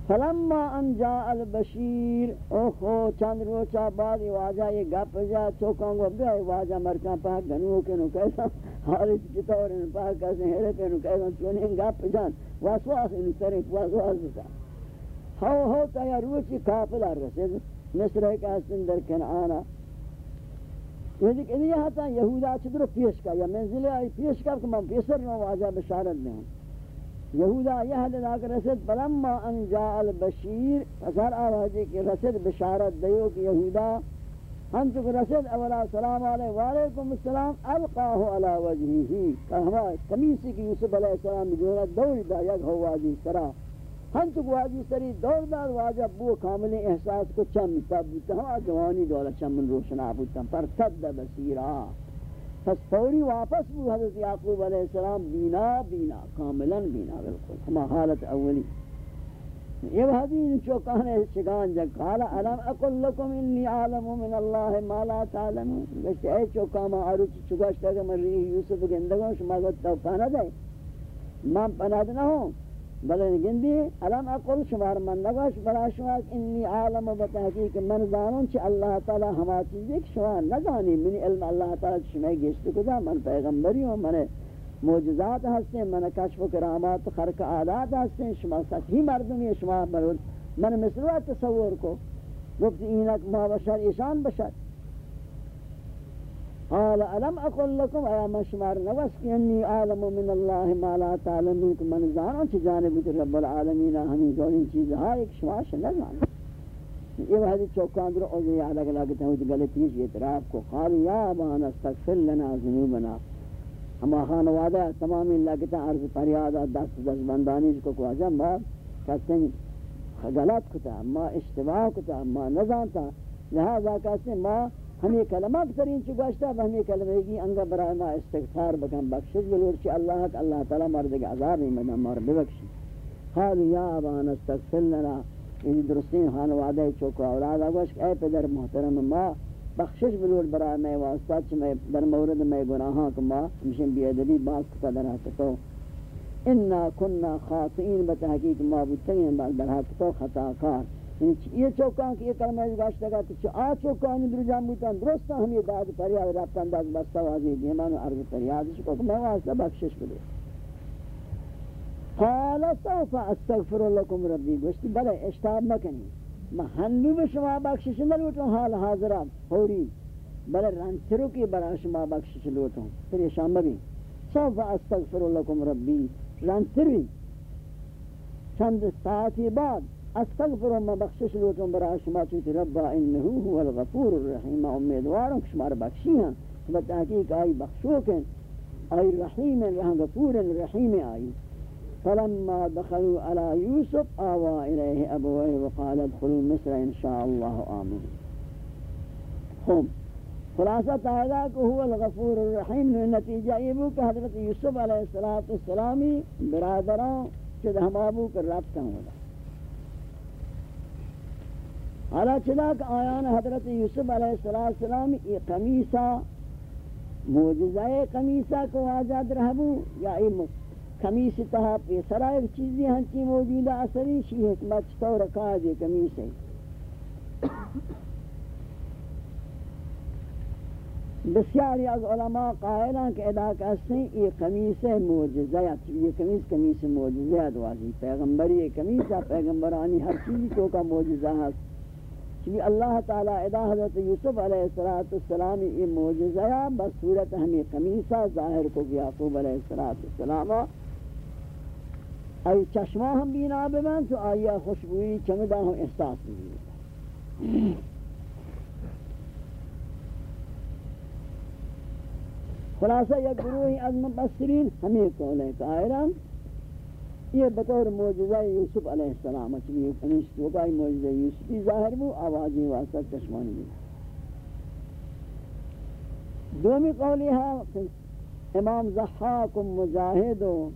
فلما ان جاء البشیر اوخو چند روچا بعد واجہ، یہ گپ جا چوکان گو بیا واجہ مرکان پاک گنو کے نو کیسا حالت چطور ان پاک کیسے ہیرے پہ نو کیسا چونیں گپ جان واسواس ان طریق واسواس بتا ہو ہو، تا یا روچی کافل رسید مصر ہے کہ اسن در کنعانا یہ دیکھ انہی ہاتا یہودا چدر پیش کا، یا منزل آئی پیش کا، کہ میں پیسر نو واجہ بشارت دیں یہودا یہ حد لاک رسد فلما ان جاء البشیر فسر آوازی کہ رسد بشارت دیو کہ یہودا ہم چک رسد، اولا سلام علیہ وعلیکم السلام، القاہ علی وجہی، کہ ہمارا کمیسی کی یوسف علیہ السلام جو دوری دا یک ہو واجی سرا۔ ہم چک واجی سری دور دار واجہ بو کامل احساس کو چم تب ہاں جوانی دولا چمن روشنا بوتا پر تد بصیرا پس فوری واپس بو حضرت یعقوب علیہ السلام بینا بینا، کاملا بینا، بالکل، ہما حالت اولی۔ یہ حدیث چوکانے شگان جگ قال علم اقل لکم انی عالم من اللہ ما لا تعلمون۔ گشت اے چوکاما عروچ چگاشتا کہ من ریح یوسف گندگوں شما گوت تو پانا دے۔ من پناد نہ ہوں۔ بلے گندی علم اقل شمار من نگاش، بلا شما انی عالم بتحقیق من زانون چھ اللہ تعالی ہما چیزی کہ شما نزانی من علم اللہ تعالی شما گشت کدا من پیغمبری ہوں من معجزات ہستے من کشف و کرامات خرق آلات ہستے شما سطحی مردمی شما برود من مثل تصور کو۔ گفت اینک ما بشر ایشان بشر۔ قال علم اقول لكم ایا مشمار نوس کی انی عالم من اللہ ما لا تعلمون کہ من زانو چھ جانب رب العالمین ہمیں دورین چیز ہاں ایک شما نہ زانو یہ وحدی چوکان در اوزی الگ الگ تہود غلطی سے اعتراف کو، قال، یا ابانا استغفر لنا ذنوبنا. ہم خان ہما خانوادہ تمامی لگتا عرض پریادا دست دست بندانی کو کو اجا ما کہتے ہیں غلط کتا، ما اشتباہ کتا، ما نزانتا. لہذا کہتے ما ہمیں کلمہ ترین چو گوشتا ہمیں کلمہ کی انگا برای ما استغفار بکن بخشش بلور چی اللہ حق، اللہ تعالی مرد عذاب نہیں مدن مار ببخشی. قالوا یا ابانا استغفر لنا این درستین خانوادہ چوکو اولادا گوشت اے پدر محترم ما، بخشش بلول برای میں واسطہ چھ میں در مورد میں گناہاں کما مشن بی باز کا در حق انا کننا خاطئین بتحقیق ما بودتین در حق تو یہ چوکان کی یہ کلمہ از گاشتا گا تو چھ آ چوکان در جام بودتن درستا ہم یہ داد پریاد رابطان داد بستا واضح دیمان عرض پریاد شکو کہ میں واسطہ بخشش بلول قال سوف استغفر لكم ربي گوشتی بلے اشتاب مکنی۔ محلو به شما بخشش نہ نلوٹوں، حال حاضران فوری بلے رنچرو کی برا شما بخشش لوٹوں پھر یہ شام بھی سوف استغفر لکم ربی رنچری چند ساعتی بعد أستغفر ما بخشش لوٹوں برا شما چوتی ربا انہو هو الغفور الرحیم امیدواروں شما بخشی ہیں بتحقیق آئی بخشوکن آئی رحیم رحم غفور رحیم آئی فلما دخلوا على يوسف آوى إليه أبويه وقال ادخلوا مصر إن شاء الله. آمين. هم خلاصة هذا هو الغفور الرحيم. يبو کہ حضرت یوسف علیہ الصلوۃ والسلام برادران چد ہم ابو کر ہوگا حالا چلا کہ آیان حضرت یوسف علیہ السلام یہ قمیصہ معجزہ قمیصہ کو آزاد رہبو یا یہ کمیس تہا پہ سرائے چیزیں ہنچی موجودہ اثری شی حکمت تو رکھا دے کمیس ہے بسیاری از علماء قائلان کہ ادا کہتے ہیں یہ کمیس معجزہ یہ کمیس کمیس معجزہ دوازی پیغمبری کمیس پیغمبرانی ہر چیز تو کا معجزہ ہے چونکہ اللہ تعالی ادا حضرت یوسف علیہ السلام یہ معجزہ بس صورت ہمیں کمیسہ ظاہر کو یعقوب علیہ السلام ای چشما ہم بینا بمن تو آیا خوشبوئی چمدہ ہم احساس بھی خلاصہ، یک گروہی از مبصرین، ہمیں کولے قائران یہ بطور موجزہ یوسف علیہ السلام اچھلی کنیشت وقائی موجزہ یوسفی ظاہر بو آوازی واسطہ چشمانی بھی دومی قولی ہے امام زحاق و مجاہد و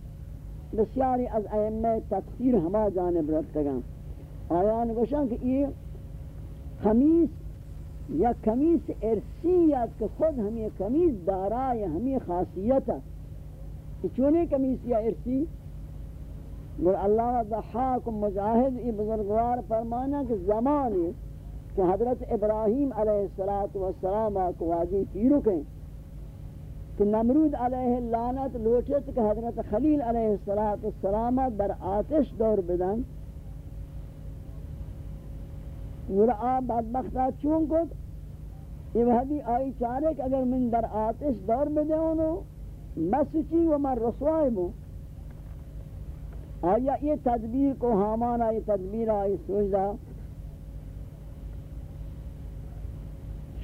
بسیاری از ائمہ تفسیر ہما جانب رکھتگا آیان گوشن کہ یہ خمیس یا کمیس ارسیت کہ خود ہمیں کمیس دارا یا ہمیں خاصیت ہے۔ چونے کمیس یا ارسی گر اللہ ضحاک مجاہد ای بزرگوار فرمانا کہ زمانی کہ حضرت ابراہیم علیہ السلام کو واجی پیرو کہیں کہ نمرود علیہ اللعنت لوچت کہ حضرت خلیل علیہ السلام بر آتش دور بدن۔ گر آب بدبختہ چون کت؟ یہ وحدی آئی چارے کہ اگر من در آتش دور بدنو مسچی و من رسوائی بو آیا یہ تدبیر کو حامان آئی تدبیر آئی سوچدہ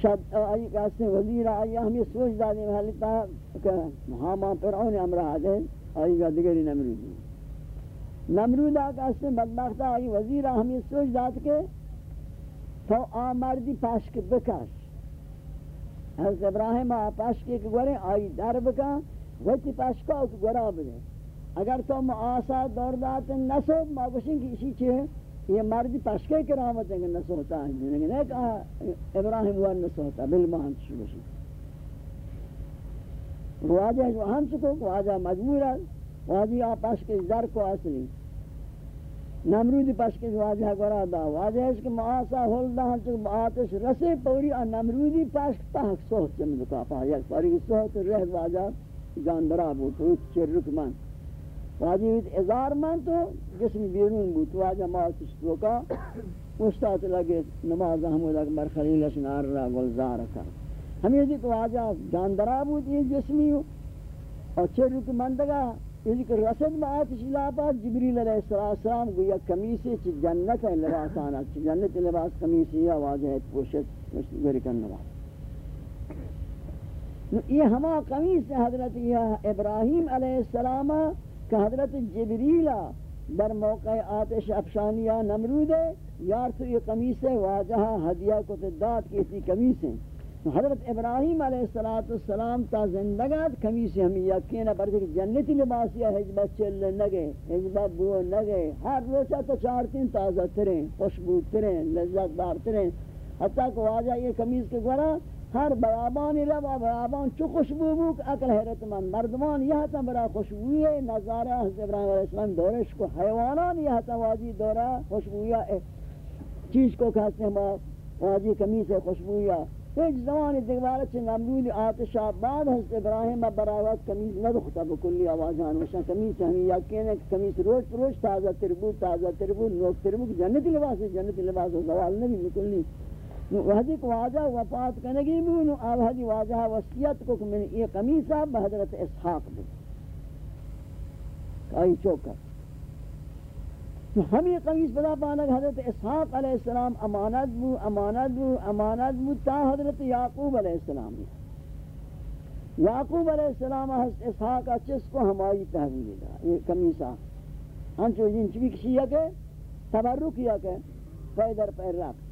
شد آئی کہتے ہیں وزیر آئی ہمیں سوچ دا دی محلتا کہ حامان فرعون امرہ آدھے آئی گا دگری نمرودی نمرود آکاستے ہیں بدبختہ آئی وزیر ہمیں سوچ دا کہ تو آمردی پاشک بکش۔ حضرت ابراہیم آ پاشکی کے گورے، آئی در بکا وچی پاشکا کو گورا بده اگر تو معاصا دور دات نسو ما گوشیں کہ اسی چھے یہ مرد پشکے کرامت ہے کہ نسو ہوتا ہے۔ لیکن نہیں کہا ابراہیم وہ نسو ہوتا بالمان چھو گوشیں واجہ جو ہم چکو، واجہ مجبور ہے۔ واجہ آپ پشکے در کو اصلی۔ نمرود پشکے واجہ گورا دا۔ واجہ اس کے معاصا ہول دا ہم چکو، آتش رسے پوری اور نمرودی پشک تحق سوہت چمدو کا پا۔ یک پاری سوہت رہ واجہ جاندرہ بوتو چرک من۔ واجب ازار من تو جسم بیرون بود. واجہ ماتش تو کا استاد لگے نماز احمد اکبر خلیل اشنار را گلزار کر. ہمیں جی یہ کہ واجہ جاندرا بود یہ جسمی. اور چر رک مندگا، یہ جی کہ رسد میں آتش لاپا، جبریل علیہ السلام گویا کمیسی چی جنت ہے لباس آنا چی جنت لباس کمیسی یا واجہ پوشت گری کرنے والا یہ ہما قمیص حضرت ابراہیم علیہ السلام کہ حضرت جبریلہ در موقع آتش افشانیہ نمرود ہے یار تو یہ قمیص ہے واجہ ہدیہ کو تداد کی اسی قمیص ہیں۔ حضرت ابراہیم علیہ السلام تا زندگات قمیص ہمیں یقینا پر کہ جنتی لباسیہ حجبہ چل نگے، حجبہ بو نگے۔ ہر روچہ تو چارتیں تازہ تریں، خوشبو تریں، لذت دار تریں۔ حتیٰ کہ واجہ یہ قمیص کے گورا ہر بیابانی لبا بیابان چو خوشبو بو کہ اکل حیرت من مردمان، یہ تا برا خوشبوئی نظارہ حضرت ابراہیم علیہ السلام دورش کو حیوانان، یہ تا واجی دورہ خوشبوئی چیز کو کہتے ہیں واجی کمیس خوشبوئی ایک زمان دیگوارا چھ نمرود آتشا بعد حضرت ابراہیم براوات کمیز ندختا بکلی آوازان وشن کمیز ہمیں یقین ہے کہ کمیز روش پروش تازہ تربو تازہ تربو نوک تربو جنتی لباس ہے جنتی لباس ہے زوال نبی مکلی وحدی کو واجہ وفات کنگی بونو آل حدی واجہ وسیعت کو من یہ قمیصہ بحضرت اسحاق بھی آئی چوکر تو ہم یہ قمیص بدا پانک حضرت اسحاق علیہ السلام امانت بو امانت بو امانت بو، تا حضرت یعقوب علیہ السلام۔ بھی یعقوب علیہ السلام حضرت اسحاق چس کو ہماری تحویل دا، یہ قمیصہ ہم چو جن چوی کسی یا کہ تبرک یا کہ پیدر پیر رکھ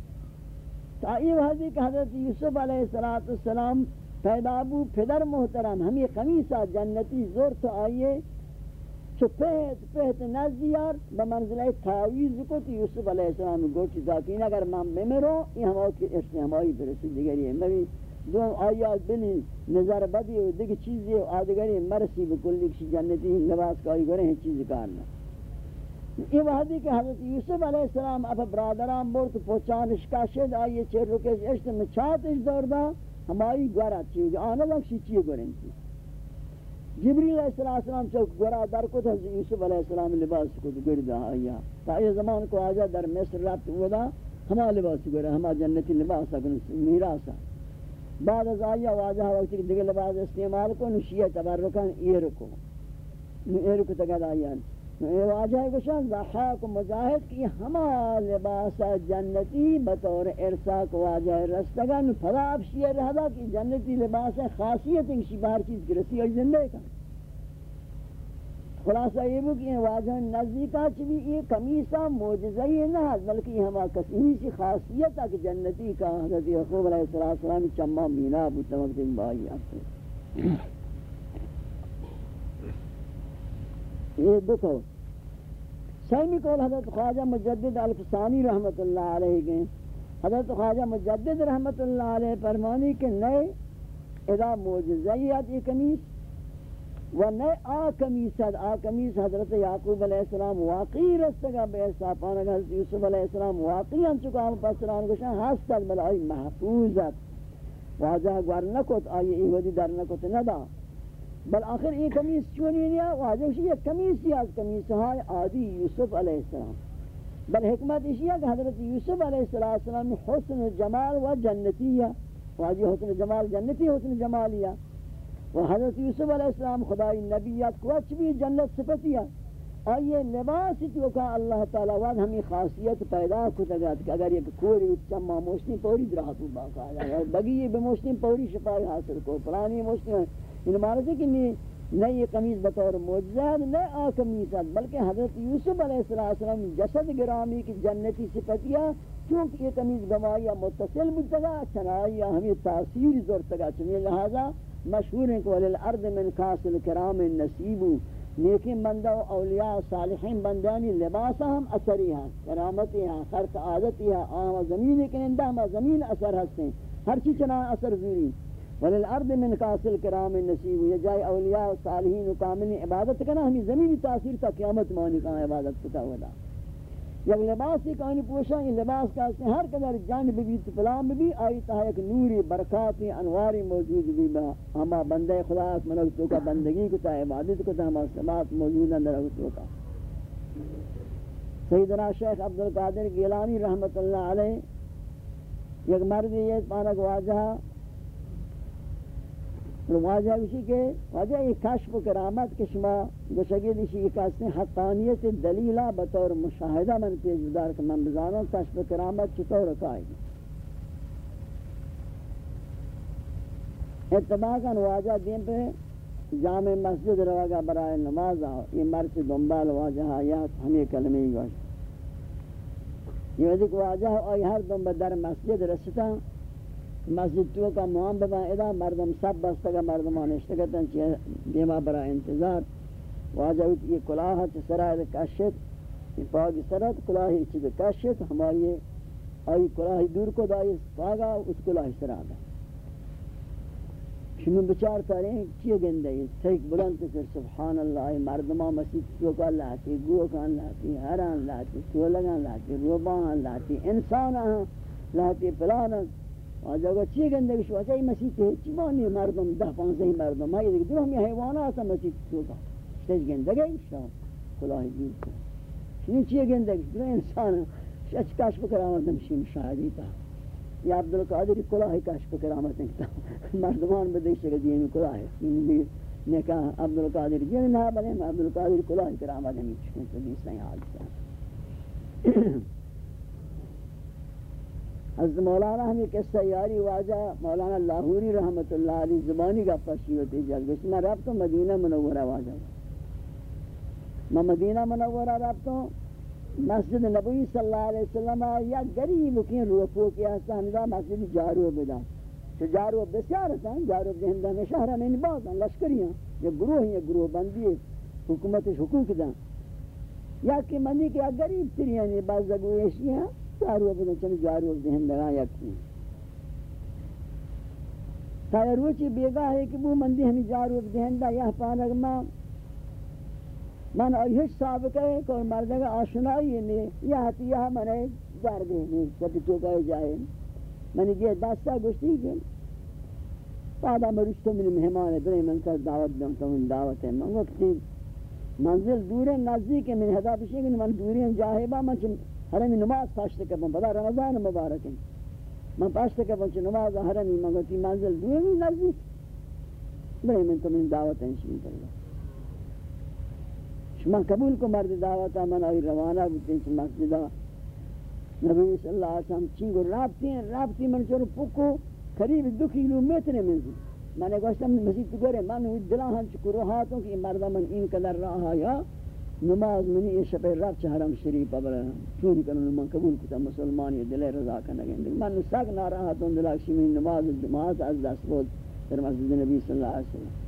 تا تائیو حضی کہ حضرت یوسف علیہ السلام پیدا بو، پدر محترم ہمیں قمیصہ جنتی زور تو آئیے چو پہت پہت نزدیار، بمنزلہ تاویز کو تو یوسف علیہ السلام گوچی ذاکین اگر من بمرو یہ ہماؤ کی اشتی ہمائی برسی دیگری ہے مبی دو آیات بنی نظر بدی و دیگی چیزی و آدگری مرسی بکلی کسی جنتی لباس کا آئی گرے ہیں چیزی کارنا۔ یہ وحدی کہ حضرت یوسف علیہ السلام اب برادران برد پوچانش کا شد آئیے چیر رکش اشت میں چاتش دور دا ہماری گورا چیز آنا وقت چیئے گورن تھی۔ جبریل علیہ السلام چوک گورا در کو تھا یوسف علیہ السلام لباس کو گردا آیا تا یہ زمان کو آجا در مصر رابط ہوا دا، ہما لباس گورا ہما جنتی لباس اگر میراسا بعد از آیا واجہ وقت دیگر لباس استعمال کو، نشیہ تبرکن یہ رکو۔ یہ رکو تگد آیا یہ واجہ ہے کہ ضحاک مجاہد کی ہما لباس جنتی بطور ارساک واجہ رستگن فلاب شیئر رہا کہ جنتی لباس خاصیت انشی باہر چیز کی رسی اور زندے کا خلاصہ یہ بھی کہ واجہ نزدیکا چوی یہ کمیسا موجزہی نہ ہے، بلکہ ہما کسی سی خاصیت ہے کہ جنتی کا حضرت یعقوب علیہ السلام چمہ مینا بوتا وقت بائی آتے ہیں۔ یہ دکھو سیمی کول حضرت خواجہ مجدد الفسانی رحمت اللہ علیہ گئے۔ حضرت خواجہ مجدد رحمت اللہ علیہ فرمانی کہ نئے ادا موجزیت یہ کمیس و نئے آ کمیس آ کمیس حضرت یعقوب علیہ السلام واقعی رستگا بے صافان حضرت یوسف علیہ السلام واقعی ہم چکا ہم پسران گوشن ہستک بلائی محفوظت واجہ گوار نکت آئی ایودی در نکت ندا بل آخر یہ کمیس چونی نیا واجہ اسی یہ کمیس ہی از کمیس ہائی عادی یوسف علیہ السلام۔ بل حکمت اسی ہے کہ حضرت یوسف علیہ السلام حسن جمال و جنتی ہے۔ واجہ حسن جمال جنتی، حسن جمالیہ و حضرت یوسف علیہ السلام خدای نبیت کو اچھ بھی جنت صفتی ہے۔ آئیے لباس تو کا اللہ تعالی واد ہمیں خاصیت پیدا کتا گا، کہ اگر یہ کوری چما موشنی پوری درہتو باقا ہے بگی یہ بموشنی پوری شفائی حاصل کو، پرانی موشنی ان معنی ہے کہ نہ یہ قمیص بطور معجزہ ہے، نہ آ قمیص ہے، بلکہ حضرت یوسف علیہ السلام جسد گرامی کی جنتی صفتیہ چونکہ یہ قمیص گوایا متصل متگا چنایا ہمیں تاثیر زورتگا چنین لہذا مشہور ہیں کہ وللارض من کاسل کرام نصیب نیکی بندہ و اولیاء صالحین بندانی لباسا ہم اثری ہیں، کرامتی ہیں، خرق عادتی ہیں آہم زمین کنندہ، ہم زمین اثر ہستے ہر چیز چنان اثر زوری وللارض من قاصل کرام نصیب، یہ جائے اولیاء و صالحین و کامل عبادت کرنا، ہمیں زمینی تاثیر تا قیامت مانی کا عبادت کتا ہوا یک لباس ہی کہانی پوشا یہ لباس کا اس ہر قدر جانب بھی تفلام بھی آئی تا ایک نوری برکاتی انواری موجود بھی با۔ ہما بندے خدا اس منگتو کا، بندگی کتا، عبادت کتا، ہما سبات موجود اندر اگتو کا۔ سیدنا شیخ عبدالقادر گیلانی رحمت اللہ علیہ، یک مرد یہ پانک واجہ واجہ اسی کے واجہ یہ کشف و کرامت کے شما گوشگی دیشی یہ کہتے ہیں حقانیت دلیلہ بطور مشاہدہ من پیش دار کہ من بزانوں کشف و کرامت چطور رکھائے گی۔ اتباقاً واجہ دین پہ جامع مسجد رواگا برائے نماز آؤ، یہ مرچ دنبال واجہ آیات ہمیں کلمہ گوشت یہ وجہ کہ واجہ آئی ہر دنبال در مسجد رستا مسجد تو کا موام ببا ادا مردم سب بستگا مردمان اشتگتن چی دیما برا انتظار. واجہ یہ کلاہ چی سرائے کشت یہ پاگی سرات کلاہی چی کشت ہماری آئی کلاہی دور کو دائی پاگا اس کلاہی سرائے شنو بچار کریں چی گندے تیک بلند کر سبحان اللہ مردمان مسجد تو کا لاتی گو کان لاتی حران لاتی سولگان لاتی روبان لاتی انسان ہاں لاتی پلانت آجا گا چی گندے گشو آجا اچھا، یہ مسیح تے چی مانی مردم، ده پانزه مردم. ہائی دیکھ دو ہمی حیوانات مسیح تو کا شتش گندے گا شاہ کلاہی دور کو چنین چی گندے گشو دو انسان شچ کشف کرامت نمشی مشاہدی تا. یا عبدالقادری کلاہی کشف کرامت نکتا مردمان بدیش گا دیمی کلاہی این نکا عبدالقادری. یعنی جی نا بلے عبدالقادری کلاہی کرامت نمشی چکن تو دیسا ہی حادثہ حضرت مولانا ہمیں قصہ یاری واجہ، مولانا لاہوری رحمت اللہ علیہ زبانی کا پشی ہوتی جلد گوشت میں رب تو مدینہ منورہ واجہ میں مدینہ منورہ رب تو مسجد نبوی صلی اللہ علیہ وسلم یا گریب کین روپو کیا سامدہ مسجد جارو بدا۔ تو جارو بسیار تھا جارو بہندہ میں شہرہ میں باز ہیں، لشکری ہیں یہ گروہ ہیں گروہ بندی ہے حکومت حقوق دا یا کہ منی کہ گریب تری ہیں بعض زگویشی ہیں جارو بدن چن جارو ذہن لگا یکی تا روچی بیگا ہے کہ وہ مندی ہمیں جارو ذہن دا یہ پانک ما من ایہش سابق ہے کہ مردگا آشنائی ہے یہ ہتی یہ منے جار گئے نہیں جب تو کہے جائے۔ منی یہ دستا گشتی کہ پادا مرشتو من مہمان ہے برے من کر دعوت دوں تو من دعوت ہے۔ من وقتی منزل دور نزدیک من ہدا بشے کہ من دوری جاہے با من چن حرمی نماز پاشت کبن بدا رمضان مبارک ہیں۔ من پاشت کبن چه نماز حرمی، من گوتی منزل دوی نزدیک۔ بری من تو من دعوت انشین کر کرده شما قبول کو مرد دعوتا من آئی روانہ بودتے ہیں مسجدہ نبی صلی اللہ علیہ وسلم چینگو رابطی ہیں رابطی من چورو پکو، قریب دو کیلومیتر منزل۔ میں نے گوشتا مسجد تو گرے من ہوئی دلان ہم چکو روحاتوں کہ مردہ من این قدر رہا یا نماز منی یہ شپے رب چہرم شریف ابرا چوری کرنے من قبول کتا مسلمانی دل رضا کرنے گئے۔ من ساک ناراحتوں دلاکشی منی نماز جماعت از دست بود در مسجد نبی صلی اللہ علیہ وسلم۔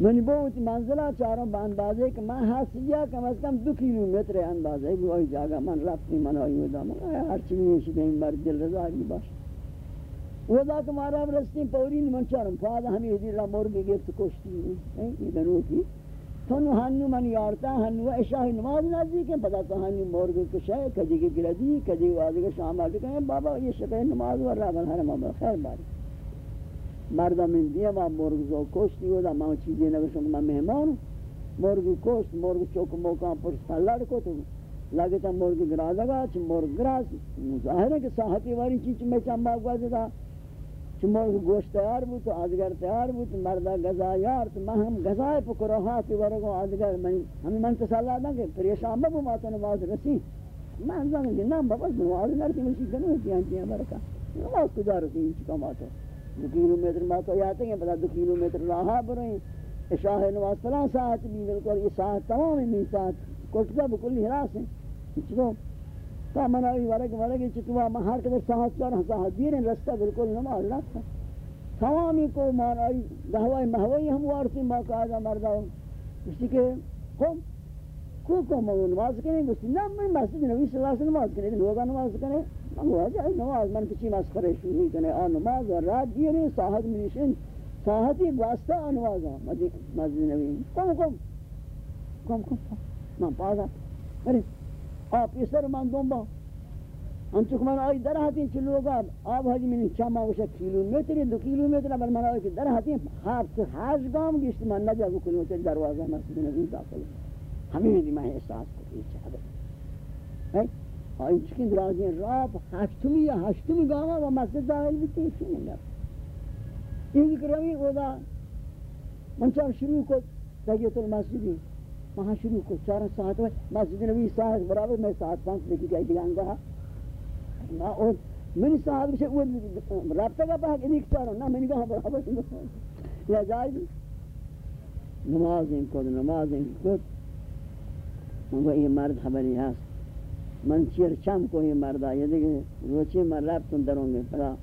منی بہت منزلہ چاروں با اندازے کہ میں حسیہ کم از کم دو کیلومیتر اندازے بھی وہی جاگہ من رفتی، من آئی ہودا من ہر چیز نیشی دیں بار دل رضا کی باش۔ ودا کہ مارا رستی پورین من چارم فادا ہمیں حدیر را مرگی گفت، کشتی۔ ہیں یہ دنو کی تو ہنو من یارتا ہنو عشاء نماز نزدیک ہے پتہ تو ہنو مرگی کشے کدی کی گردی کدی واضح شام آٹھ کہیں، بابا یہ شبہ نماز ور رہا بل حرم خیر باری۔ مردم من دیا ما مرغ زو کشتی و دا ما چیزی نگشن نگوشم من مهمان مرغ کشت مرغ چوک موکان پر سلر کو تو لگتا مرغ گراز گا چھ مرغ گراز ظاہر ہے کہ صاحتی واری چیز میں چنبا گواز دا۔ چھ مرغ گوشت تیار بود، تو آدگر تیار بود مردہ گزا یار، تو میں ہم گزای پکرو ہاتی ورگو آدگر ہمیں من تسالہ دا کہ پریشان ببو ماتا نماز رسی. میں زنگ دی نام بابا نماز نرسی ملشی گنو تیان تیان برکا نماز کجا رسی؟ ان چکا ماتا دو کلومیٹر ما تو یاتے ہیں پتہ دو کلومیٹر راہ بریں اشاہ نواز فلان ساعت بھی بالکل یہ ساعت تمام نہیں ساعت. کوٹکا بکل حراس ہیں چلو تا مناوی ورگ ورگ چتوا ہر قدر ساعت چار ساعت دیر رستہ بالکل نماز رکھتا تمامی کو مانائی دہوائی مہوائی ہم وارتی باقاعدہ مردہ اسی کے قوم، کو کو نماز کریں گے۔ نہ میں مسجد نبی صلی اللہ علیہ وسلم نماز کریں لوگا نماز کریں۔ نماز ہے نماز، من کچھ مسخرے شروع کرے آ نماز اور رات جی دیے ساحت منشن ساحتی واسطہ نماز مسجد نبی۔ کم کم کم کم من پازا ارے۔ آبی سر من دوم با انچو که من آی در حتیم کیلوگرم. لوگا آب حاجی من چم آوشا کیلومتر دو کیلومتر نبود من آی که در حتیم تو هشت گام گشت من نبی اگو کلمتر دروازه مسجد نبی داخل. همین دی من احساس کنی چه حبه آی چکین درازی راب هشتمی یا هشتمی گاما و مسجد داخل بیتی چی نگر این ذکر روی من چم شروع کد تحییت المسجدی. وہاں شروع کو چار ساعت ہوئے، مسجد نبی ساعت برابر، میں ساعت پانچ لے کے گئی دیگان گا نا اور منی ساعت بچے وہ رابطہ کا پاک ایک چاروں نا منی کہاں برابر یا جائے بھی نماز ان کو نماز ان کو من یہ مرد خبری ہست من چیر چم کو یہ مردہ یہ دیکھے روچی من رب تن دروں گے، پڑا۔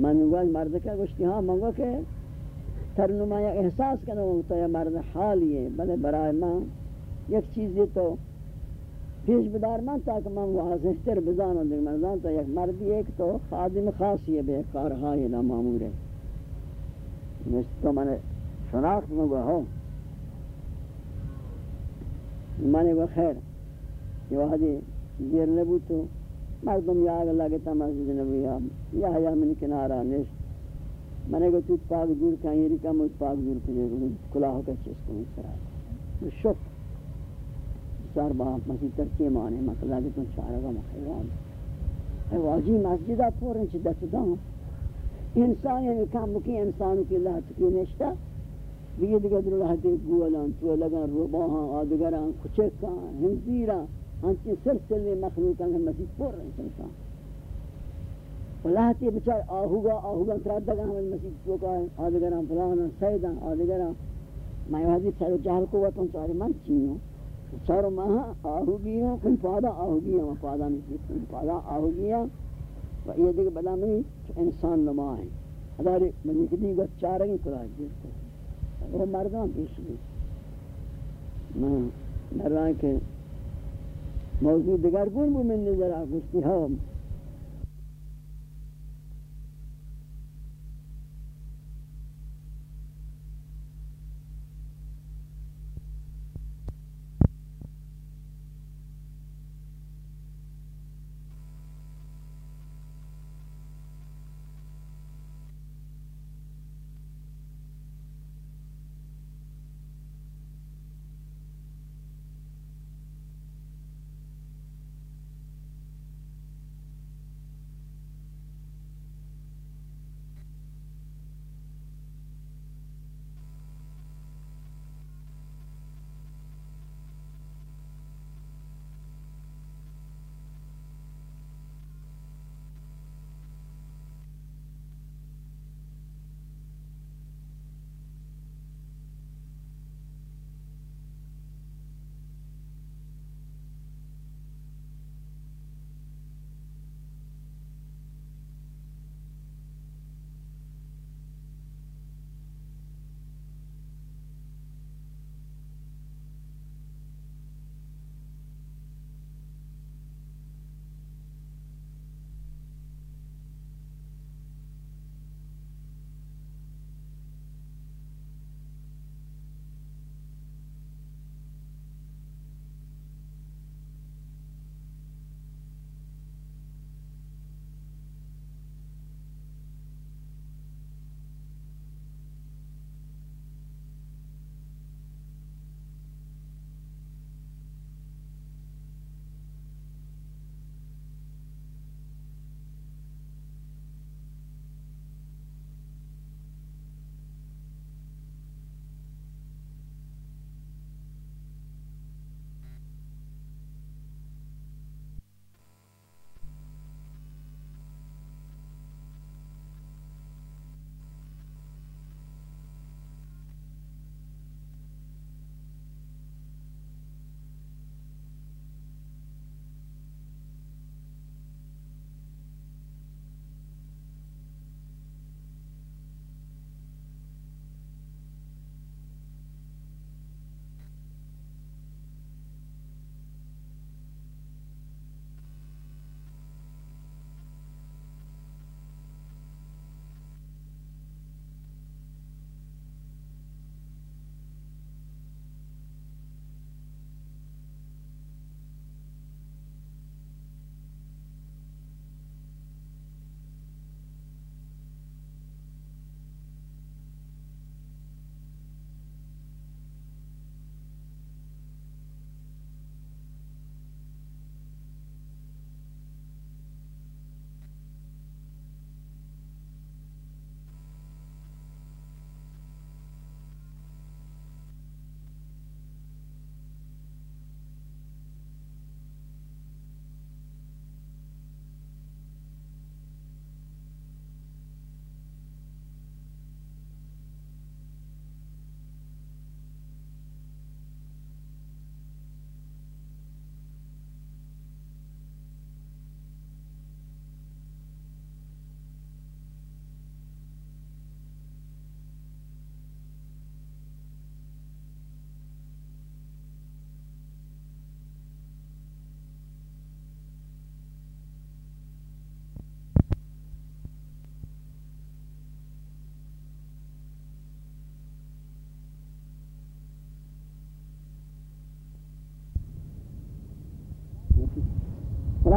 من گوش مرد کیا گوشتی ہاں من گو کہ ترنما یا احساس کرنا ہوتا ہے مرد حالی ہے۔ بلے برائے من یک چیزی تو پیش بدار من تاکہ من واضح تر بزانو دیکھ من زانتا یک مردی ایک تو خادم خاصی ہے، بے کارہائی نا معمور ہے۔ مجھتے تو من شناخت میں گوہ ہو میں نے گوہ خیر، یہ وحدی دیر نبو تو مردم یا آگا لگتا، مسجد نبی یا یا من کنارا نیش میں نے کہا تو پاک دور کہیں یہ رکا مجھ پاک دور کنے گا کلاہو کا چیز کو مسترا شک سار باپ مسجد ترکی مانے مطلع کہ تم چارگا مخیران اے واجی مسجدہ پورن چی دست دام انسان یعنی کم بکی انسانو کی اللہ تکی نشتا دیگه دیگه در لحظه گولان تو لگن روباهان آدگران کچکان هنزیران ہنچی سلسلے مخلوق ہیں مسیح پور رہے انسان۔ اللہ تی بچار آہوگا آہوگا ترادگا ہمیں مسیح چوکا ہے آدھگران فلانا سیدان آدھگران میں وحدی سر جہل قوتوں چارے من چینوں سارو ماہا آہوگی ہوں کن پادا آہوگی ہوں پادا نہیں کن پادا آہوگی ہوں۔ و یہ دیکھ بلا میں انسان نما ہے۔ ہدارے من ایک دیگا چارگی کلائی دیکھتے وہ مردان پیش گئی میں مردان کہ موضوع دگرگون بو من نظر آگوشتی هم ہاں۔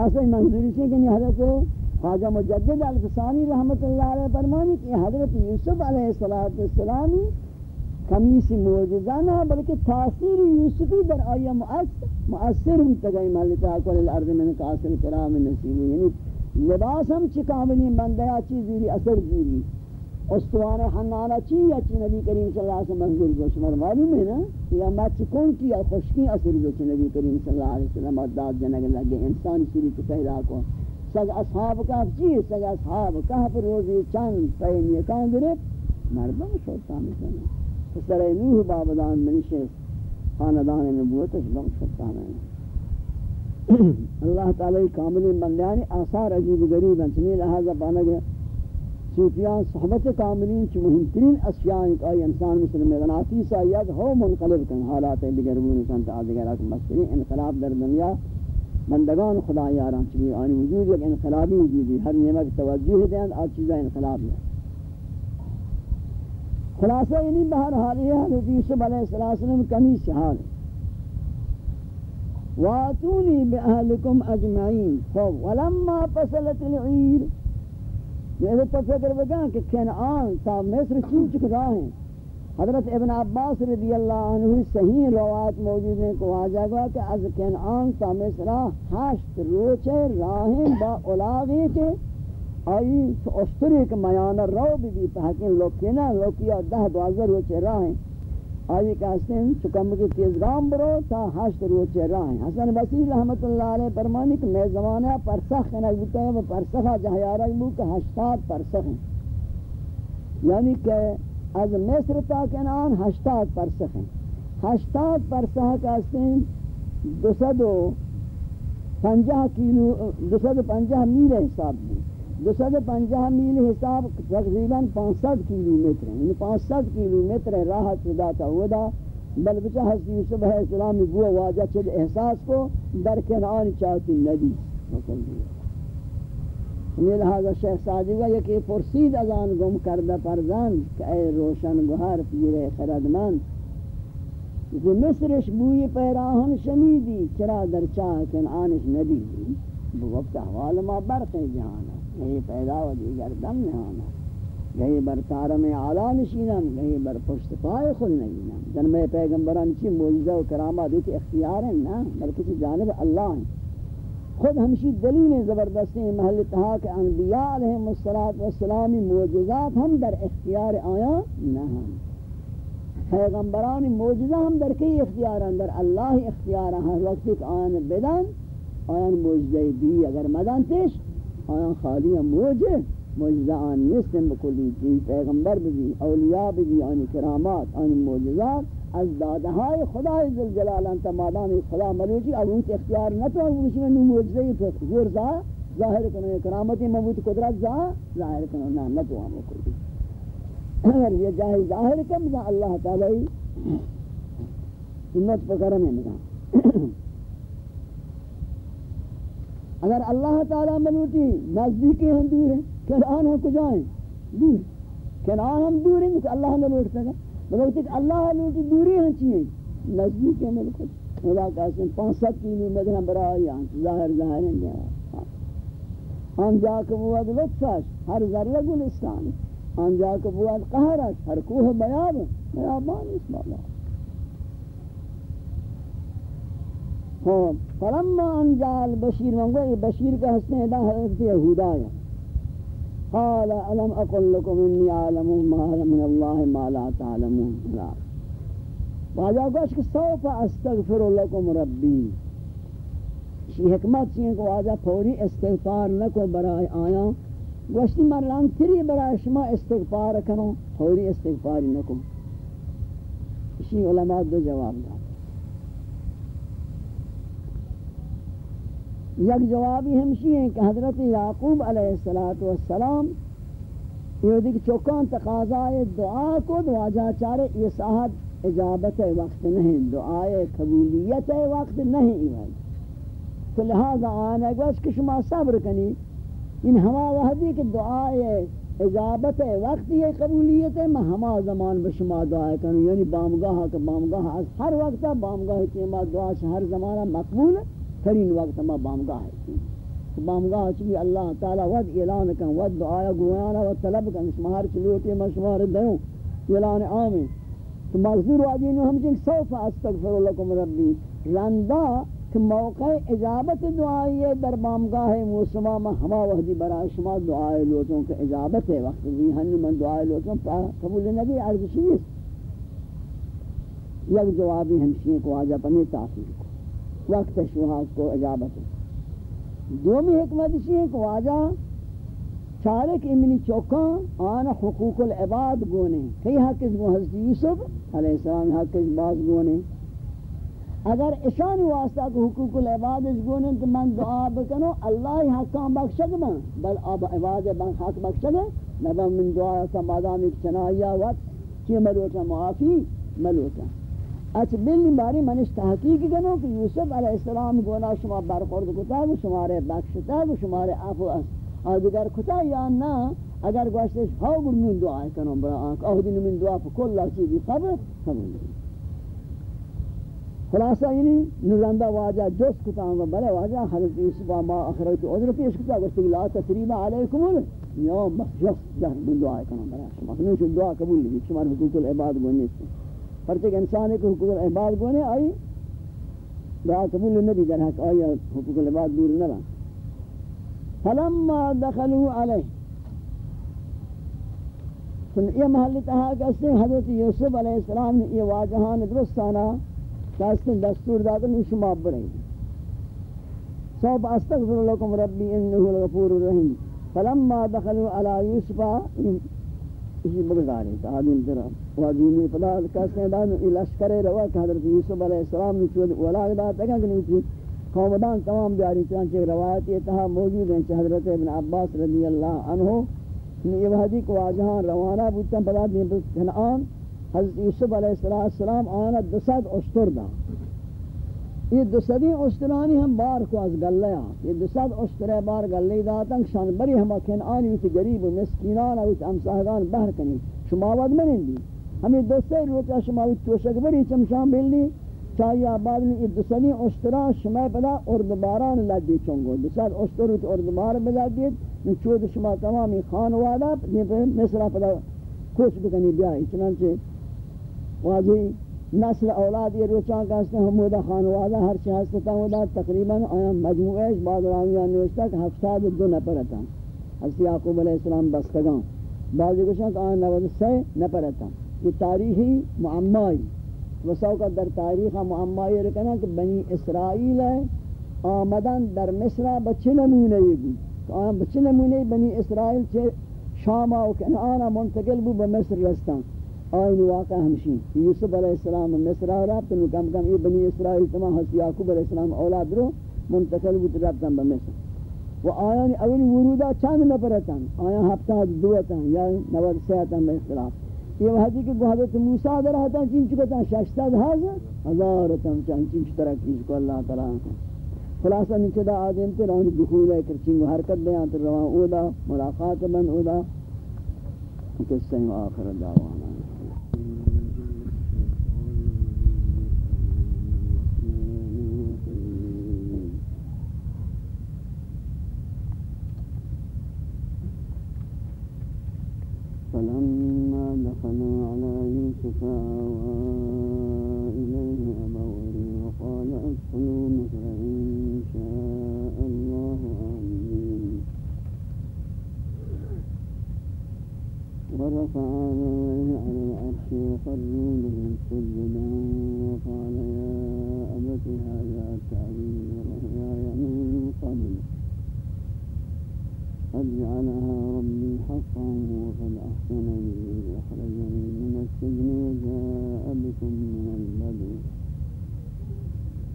خلاصہ منظوری سے کہ حضرت خواجہ مجدد الفسانی رحمت اللہ علیہ فرمانی کہ حضرت یوسف علیہ السلام کمیسی موجزہ نہ بلکہ تاثیر یوسفی در آیا مؤثر مؤثر بھی تگئی مالتا کل الأرض من قاسل کرام نصیب یعنی لباس ہم چکاملی بندیا چیزی اثر دیری استوان حنانہ چی یا چی نبی کریم صلی اللہ علیہ وسلم منظور گوش؟ مر معلوم ہے نا یا مچ کون کی یا خوشکی اثر جو چی نبی کریم صلی اللہ علیہ وسلم؟ داد جنگ لگے انسانی سوری کو پیدا کو سگ اصحاب کا چی؟ سگ اصحاب کا پر روزی چند پین یہ کان گرفت؟ مردم شوتا مثلا پسر نوح بابدان منش خاندان نبوت اس لوگ شوتا میں اللہ تعالی کاملی بندیانی آثار عجیب و غریب ہیں. چنین لہذا پانا گیا صوفیان صحبت کاملین چی مهمترین اشیاء ہیں کہ انسان مثل مغناطی سا ید ہو منقلب کن. حالات دیگر کن تا دیگر اک مستری انقلاب در دنیا. مندگان خدا یاران چی آنی وجود ایک انقلابی وجودی. ہر نعمت توجہ دیں آج چیزا انقلاب ہے خلاصہ یعنی بہر حال یہ حضرت یوسف علیہ السلام کمی سے حال ہے واتونی بأهلكم اجمعین. خوب ولما فصلت العیر یہ تو فکر بگا کہ کنعان تا مصر چین چک رہا ہیں۔ حضرت ابن عباس رضی اللہ عنہ صحیح روایت موجود ہیں کو آجا گوا کہ از کنعان تا مصر ہشت روچے راہیں با اولاغی کے آئی تو اشتری کے میانہ رو بھی بھی پہکن لوکینا لوکیا دہ دوازر روچے راہیں آئی کہتے ہیں چکم کی تیزگام برو تا ہشت روچے راہیں حسن بسیر رحمت اللہ علیہ فرمانی کہ میں زمانہ پرسخ کنک بوتا ہے وہ پرسخہ جہیارہ بو کہ ہشتاد پرسخ ہیں یعنی کہ از مصر تا کنان ہشتاد پرسخ ہیں ہشتاد پرسخ کہتے ہیں دو سد و پنجہ کیلو دو سد و پنجہ میل حساب بھی دو سد پنجہ میل حساب تقریباً پانسٹھ کلو میٹر ہے یعنی پانسٹھ کلو میٹر ہے راہ چدا تھا وہ دا بل بچہ حضرت یوسف علیہ السلام نے وہ واجہ چد احساس کو در کنعان چاہتی ندی۔ مکل دیا ہمیں لہذا شیخ سعدی کا یکی پرسید ازان گم کردہ پرزان کہ اے روشن گوھر پیر خردمند کہ مصرش بوئی پیراہن شمیدی، چرا در چاہ کنعانش ندی؟ بوقت احوال ما برق جہانا۔ گئی پیدا و دیگر دم نہانا گئی بر تارم اعلی نشینم گئی بر پشت پای خود نگینم۔ جن پیغمبران چی موجزہ و کرامات دیتی اختیار ہیں نا، بلکہ چی جانب اللہ ہیں۔ خود ہمشی دلیل زبردستی محل تہا کہ انبیاء علیہ السلامی موجزات ہم در اختیار آیا نہ ہم پیغمبران موجزہ ہم در کئی اختیار ہیں؟ در اللہ اختیار ہیں۔ وقت ایک آن بدن آن موجزہ بھی اگر مدن تیش آیان خالی موجه موجزه آن نیستن بکلی چیز پیغمبر بھی اولیاء بھی آنی کرامات، آنی موجزات از داده های خدای ذوالجلال انت مادام خدا ملوچی اوت اختیار نہ تو اس میں نو معجزے ہی زور زا ظاہر کرنے کرامت مبوت قدرت زا، ظاہر کرنے نہ نہ تو ہم کوئی اگر یہ جاہل ظاہر کم زا اللہ تعالی سنت پر کرم ہے نگاہ اگر اللہ تعالیٰ ملوٹی نزدیکی ہم دور ہیں کنعان ہم کجا ہیں؟ دور کنعان ہم دور ہیں کہ اللہ ہمیں لوٹ سکا مگر کہ اللہ ملوٹی دوری ہیں۔ چیئے نزدیک ہیں ملکت خدا کہتے ہیں پانچ ست ہم برائی ہیں۔ ظاہر ظاہر ہیں۔ جا ہم جا کے بود لطفش ہر ذرہ گلستان ہم جا کے بود قہرش ہر کوہ بیاب بیابان اس بالا خوب فلما انجال بشیر منگو یہ بشیر کا حسن ادا حضرت یہودا ہے۔ قال علم اقل لكم انی عالم ما من اللہ ما لا تعلمون۔ لا واجہ گوش کہ سوف استغفر لكم ربی۔ شی حکمت چیئے کہ واجہ پوری استغفار نکو برای آیا۔ گوشتی مرلان تری برای شما استغفار کنو پوری استغفار نکو۔ شی علماء دو جواب دا یک جوابی ہمشی ہے کہ حضرت یعقوب علیہ السلام یہ دیکھ چوکان تقاضائے دعا کو دعا جا چارے یہ صاحب اجابت وقت نہیں، دعائے قبولیت وقت نہیں ہے تو لہذا آنے گا اس کہ شما صبر کنی، ان ہما وحدی کہ دعائے اجابت وقت یہ قبولیت ہے، میں ہما زمان بشما دعائے کنی۔ یعنی بامگاہ کا بامگاہ ہر وقت، بامگاہ کی دعا ہر زمانہ مقبول ہے۔ ترین وقت ما بامگاہ ہے۔ بامگاہ چلی اللہ تعالی ود اعلان کن، ود دعایا گویانا ود طلب کن، اس شمار چلوٹی مشمار دیوں اعلان عامی تو مغزور واجینو ہم جنگ سوف استغفر لکم ربی۔ رندہ کہ موقع اجابت دعائی در بامگاہ موسمہ میں ہما وحدی برای شما دعائی لوٹوں کے اجابت ہے۔ وقت بھی ہنی من دعائی لوٹوں قبول نبی عرض شیئس یک جوابی ہمشی کو آجا پنی تاثیر کو۔ وقت شوہات کو اجابت ہے۔ دومی حکمت شیئے کو آجا چارک امنی چوکاں آنا حقوق العباد گونے۔ کئی حق اس کو حضرت یوسف علیہ السلام حق اس باز گونے۔ اگر اشان واسطہ کو حقوق العباد اس گونن تو من دعا بکنو، اللہ حقام بخشگ من بل اب عباد بن حق بخشگ نبا من دعا سمادام ایک وقت چی ملوٹا معافی ملوٹا اچھ بلی باری منش تحقیق کنو کہ یوسف علیہ السلام گونا شما برخورد کتا گو، شمارے بخشتا گو، شمارے عفو آدگر کتا یا نا، اگر گوشتش ہاو گر من دعا کنو برا آنک آہدین من دعا پر کل چیزی قبر قبول خلاصہ یعنی نزندہ واجہ جس کتا ہوں بلے واجہ، حضرت یوسف ما اخرت عذر پیش کتا گوشت لا تقریباً علیکم یوم بخشف جہر من دعا کرنا بلا شما کنو چون دعا قبول لی شما حقوق العباد گونے سے پرچک انسان کو حقوق العباد گونے آئی دعا قبول نبی در حق آئی حقوق العباد دور نہ فلما دخلوا علیہ یہ محل تہا کہ حضرت یوسف علیہ السلام نے یہ واجہان درستانہ کاستن دستور دادن شما بریں سوف أستغفر لكم ربي إنه الغفور الرحيم. فلما دخلوا على يوسف اسی بگزاری تا آدم ترا. واجینی فلا کاستن دادن لشکر روا کہ حضرت یوسف علیہ السلام نے چود ولا دا تکا کہ نہیں قومدان تمام بیاری چانچہ روایت یہ تہا موجود ہیں حضرت ابن عباس رضی اللہ عنہ. یعنی یہ وحدی کو واجہاں روانہ بودتا پدا دین پر کنعان حضرت یوسف علیہ السلام آنا دسد اشتر دا یہ دسدی اشترانی ہم بار کو از گلے ہیں۔ یہ دسد اشتر بار گلے داتا شان بری ہم ہما کنعانی ہوتی گریب و مسکینان ہوتی امساہگان بہر کنی۔ شما ود منن دی۔ ہمیں دوستے روچا شما ہوتی توشک بری چمشان بلنی۔ چاہیے آباد میں یہ دسدی اشتران شما پدا اردباران لدی چونگو۔ دسد اشتر ہوتی اردبار بلدید چود شما تمامی خانوادہ مصرہ پدا خوش بکنی بیائی۔ چنانچہ واجی نسل اولاد یہ روچان کا اس نے حمودہ خانوادہ ہر چیز ہستتا ہودا تقریباً آیا مجموعہ بعض راویان نوشتا کہ ہفتاد دو نپرتا حضرت یعقوب علیہ السلام بستگان بعضی کچھ کہ آیا نوز سے نپرتا یہ تاریخی معمائی۔ وساو کا در تاریخ معمائی رکنا کہ بنی اسرائیل ہے آمدن در مصر بچے نمونے یہ بھی آیا بچے نمونے بنی اسرائیل چھے شامہ و کنعانہ منتقل بو بمصر رستان آئین واقع ہمشی یوسف علیہ السلام مصر رابط نو کم کم یہ بنی اسرائیل تمام حضرت یعقوب علیہ السلام اولاد رو منتقل بود رابطن بمصر و آیان اولی ورودا چند نپرتن آیان ہفتہ دوتن، یا نواد سیتن بے اختلاف. یہ وحدی کہ حضرت موسیٰ در حتا چین چکتا ششتاد حضر ہزارتن چین چین طرح کیس کو اللہ تعالیٰ خلاصہ نیچے دا آدم تے رہنی دخول ہے کرچنگ حرکت بیان تر، روان اودا ملاقات بن اودا قصہ آخر دعوانا. فلما دخلوا على يوسف آوى إليه أبويه وقال أدخلوا مصر إن شاء الله آمين ورفع أبويه على العرش وخروا له سجدا وقال يا أبت هذا تعبير رؤياي من قبل. قد جعلها ربي حقا وقد أحسن بي أخرجني من السجن وجاء بكم من البدو.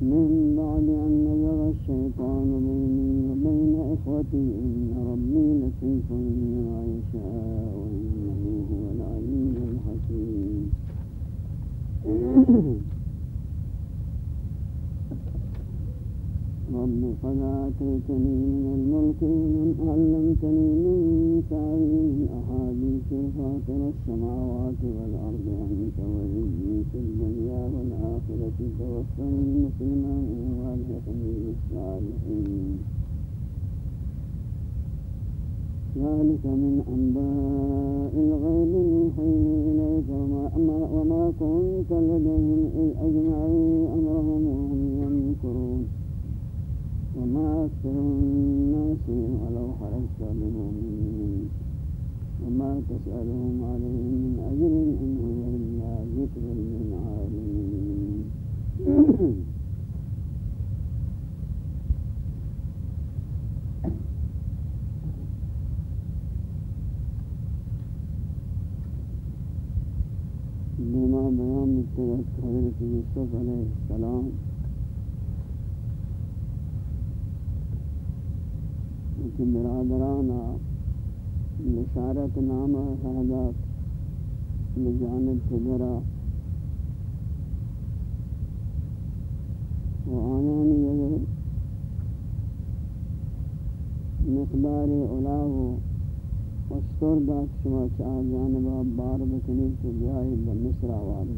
من بعد أن نزغ الشيطان بيني وبين إخوتي إن ربي لطيف لما يشاء وإنه هو العليم الحكيم. رب قد آتيتني من الملك من علمتني من تعويل الأحاديث فاطر السماوات والأرض أنت ولي في الدنيا والآخرة توفني مسلما والحقني بالصالحين ذلك من أنباء الغيب نوحيه إليك وما, كنت لديهم إذ أجمعوا أمرهم وما أكثر الناس ولو حرصت بمؤمنين. وما تسألهم عليه من أجر إن هو إلا ذكر للعالمين. بما بیان متوت حضرت یوسف علیہ السلام. کہ برادرانا بشارت نامہ حضرت بجانب تجرا وآیانی اگر مقدار علاو استور دات شما چاہ جانبا بار بکنی تو بیائی بمصر آوارد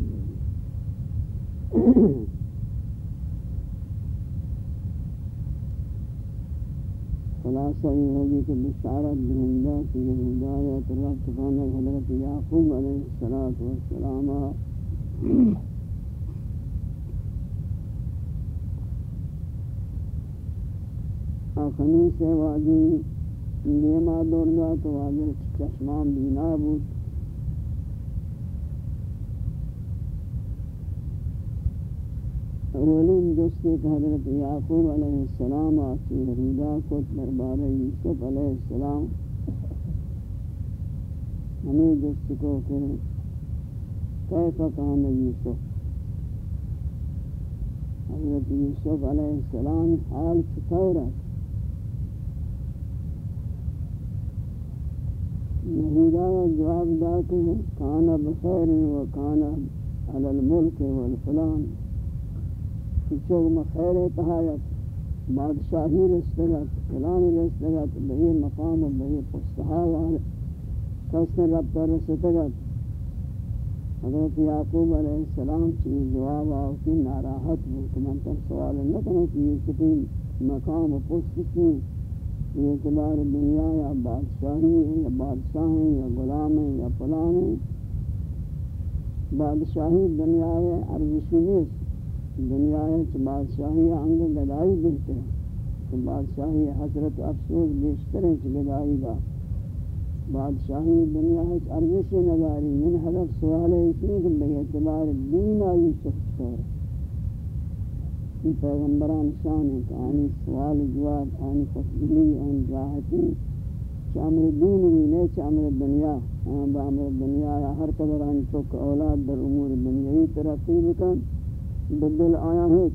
خلاصہ یہ ہوگی کہ بشارت دہندہ کی ہدایت رب تفاند حضرت یعقوب علیہ السلام آخنی سے واجی، نیما دور دا تو واجہ چشمان بینا بود۔ اولین دوستی کہ حضرت یعقوب علیہ السلام آتی ریدہ کت دربار یوسف علیہ السلام. ہمیں دوستی کو کہ کیف کان یوسف. حضرت یوسف علیہ السلام حال چطور ہے نہیدہ جواب دا کہ کانا بخیر و کانا علی الملک والفلان کچھو مخیر تحایت بادشاہی رستگت فلان رستگت بہی مقام و بہی پستہا والے کسن رب پر رستگت حضرت یعقوب علیہ السلام چیز جواب آو کی ناراحت بود من تر سوال نہ کروں کہ یہ کتی مقام و پست کی یہ اعتبار دنیا یا بادشاہی ہے یا بادشاہ ہیں، یا غلام ہیں، یا فلان ہیں۔ بادشاہی دنیا ہے ارزشی نیست دنیا ہے کہ بادشاہی انگ گدائی دیتے ہیں۔ کہ بادشاہی حضرت افسوس بیشتر ہے کہ گدائی گا بادشاہی دنیا ہے کہ ارزشی نگاری، من حضرت سوال ہے اس لیے کہ بے اعتبار دین آئی سخت ہے پیغمبران شان ہے کہ آنی سوال، جواب، آنی خوشبلی آنی راحتی۔ چھ دین بھی نہیں چھ دنیا۔ آن با عمر دنیا یا ہر قدر آنی چوک اولاد در امور دنیای ترقی بکن۔ بدل آیا ہے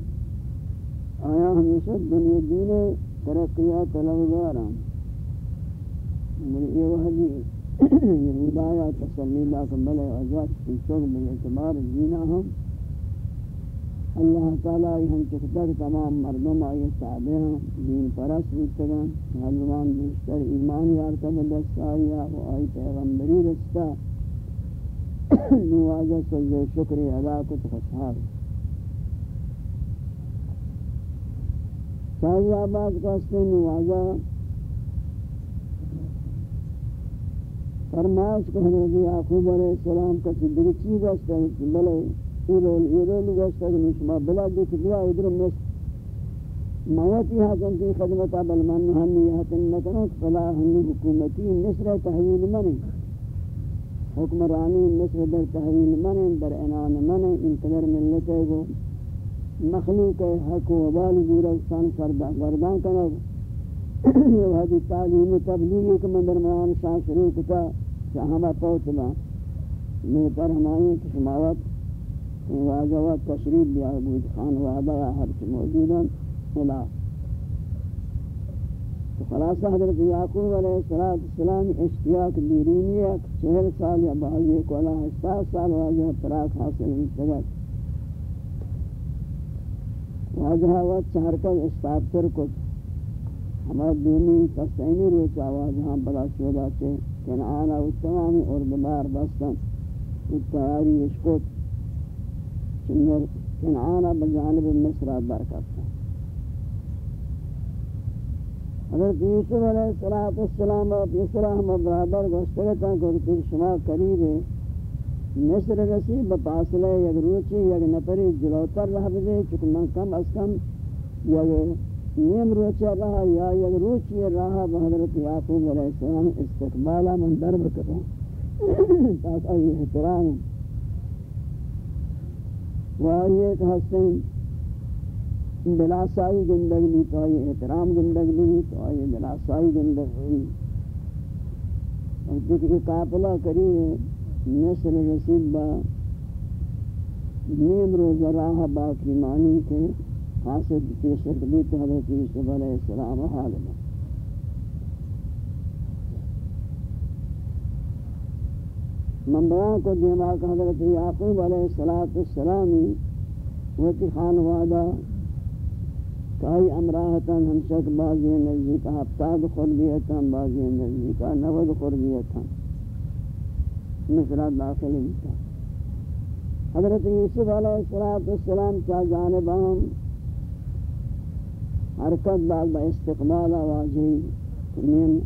آیا ہمیشہ دنیا دین ترقیات طلبگاران یہ وحدی یہ ہدایہ تسلی لاکم بلے عزوات کی چوک بے اعتبار دینہ ہم اللہ تعالی ہم چکتر تمام مردم صحابہ ہیں دین پرس بیتگان حضرمان بیشتر ایمان یارتا بدست آیا و آئی پیغمبری رستا نوازہ سجد شکری کت خوشحال. شاہی آباد کہتے نوازہ فرمائش کہ حضرت یعقوب علیہ السلام کا صدق چیز ہے بلے ایرول ایرول گوشت اگر نشما بلا دیت دیا ادھر مس موتی حاکم کی خدمت بل من ہمی حتن نکنو فلا ہمی حکومتی مصر تحویل منی حکمرانی مصر در تحویل منی در انان منی انتظر ملت ہے گو مخلوق حق و بال دورا شان سردہ گردان یہ حدی تعلیم تبلیغی کہ من در میان شان شروع کتا شاہمہ پوچنا میں پر ہمائی ہمائیں کشماوت واجہ و تشریف بھی بود، خان وعدہ یا ہر چی موجودا الہ تو خلاصہ حضرت یعقوب علیہ السلام اشتیاق بیرونی ہے چہر سال یا بعضی کو اللہ اشتاق سال واجہ پراک حاصل انتگت واجہ و چہر کل اشتاق تر کت ہمارا دینی تسینی روچا واجہ ہاں بلا شودہ چے کنعانا و تمامی اردبار بستن اتیاری اشکت چنر کنعانا بجانب مصر برکت حضرت یوسف علیہ السلام و پیسرہ ہم برادر گوشتگتا کرتی شما قریب ہے مصر رسی بپاسلے یک روچی، یک نپری جلوتر رہ بدے چکہ من کم از کم یک نیم روچی رہا یا یک روچی رہا بحضرت یعقوب علیہ السلام استقبالا من درب کروں تاک آئی احترام. و آئی ایک حسن بلا گندگ لی تو آئی احترام گندگ لی تو آئی بلا سائی گندگ لی اور دیکھ قابلہ کری ہے۔ نسل رسید با نیم روز راہ باقی معنی کے حاصل پیشت بیت حضرت یوسف علیہ السلام حال میں۔ من بیان کو دیما کہ حضرت یعقوب علیہ السلامی وقتی خانوادہ کئی امراہتاں ہمشک بازی نزدیکہ ہفتاد خربیتاں بازی نزدیکہ نود خربیتاں مصر داخل ہوتا حضرت یوسف علیہ السلام چا جانب ہم حرکت بعد با استقبال واجہی من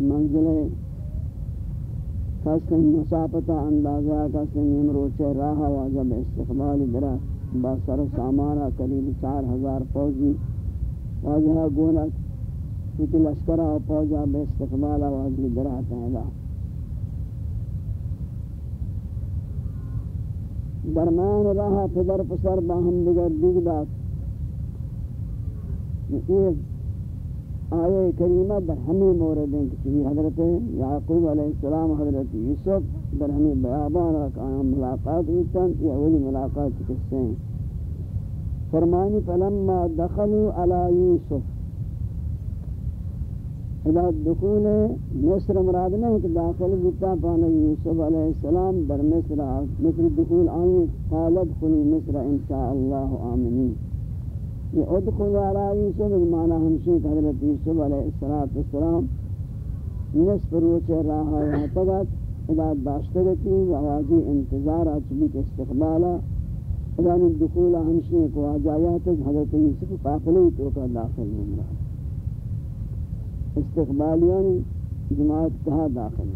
منزل کسن مسافتا اندازہ کسن نیم روچے راہ واجب استقبال درہ با سر سامانا قریب چار ہزار فوجی واجہا گونا کیونکہ لشکرہ فوجہ با استقبال واجہی درہ تہلا درمیان راہ پدر پسر باہم دیگر دیگ داد. یہ آیے کریمہ در ہمیں مورد ہیں کہ حضرت یعقوب علیہ السلام حضرت یوسف در ہمیں بیابان رکھا ملاقات ہوتاں یہ اولی ملاقات کسے ہیں؟ فرمانی فلما دخلوا علی یوسف. اذا دخول مصر مراد نہیں کہ داخل بتا پانا یوسف علیہ السلام در مصر مصر دخول آئیں قالت خلی مصر انشاءاللہ آمنین یہ ادخل علی یوسف معنی ہمشی حضرت یوسف علیہ السلام نصف روچے راہا یہاں تگت اذا داشتگتی وواجی انتظار اچلی کے استقبالا اذا دخول ہمشی کو آجایات حضرت یوسف قافلی تو کا داخل ہوں مراد استقبالیان جماعت کہا داخل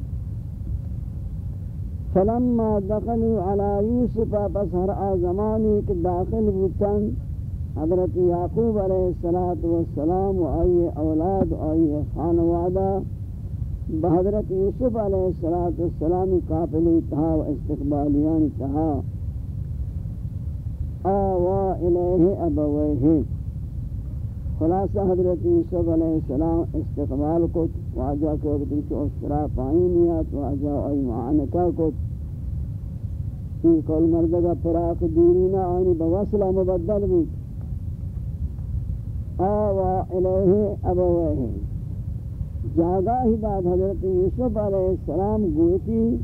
فلما دخلوا على يوسف پس ہر آزمانی کے داخل بوتن حضرت یعقوب علیہ السلام و آئی اولاد و آئی خانوادہ بحضرت یوسف علیہ السلام قابلی تہا و استقبالیان تہا آوا الیہ ابویہ. خلاصہ حضرت یوسف علیہ السلام استقبال کو واجہ کو وقتی چو اسرا پائینیات واجہ آئی معانکہ کو این کل مردگا پراک دیرینا آئینی بوصلہ مبدل بھی آوا الیہ ابویہ۔ جاگا ہی بعد حضرت یوسف علیہ السلام گوتی،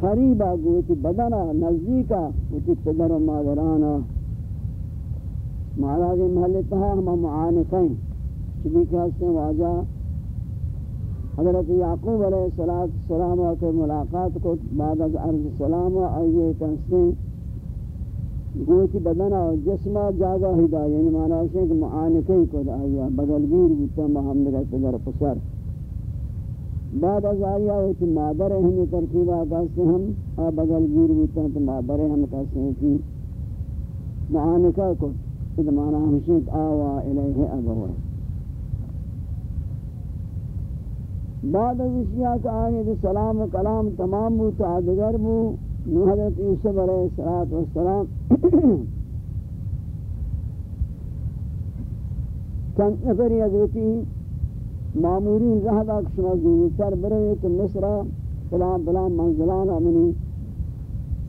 قریبا گوتی بدنا، نزدیکا، گوتی پدر و مادرانا۔ مہاراج محل تہا ہم معانقیں چبی کہ ہستے واجہ حضرت یعقوب علیہ السلام کے ملاقات کو بعد از عرض سلام و یعنی آئیے کہستے گوچی بدنا و جسمہ جاگا ہدا یعنی مانا ہے کہ معانقیں کو آئیے بغلگیر بیتا محمد رہتے در پسر۔ بعد از آئیہ ہوتی مادر ہمیں ترکیبہ کہستے ہم اور بغلگیر بیتا تو مادر ہم کہستے ہیں کہ معانقہ کو۔ إذا معنى همشيت آوى إليه أبوه. بعد اشیاء کا آنے دے سلام و کلام تمام بو تو آدگر بو حضرت یوسف علیہ السلام چند نفری حضرتی معمورین رہ دا کشنا زیوتر برے تو مصر فلان فلان منزلان آمنی.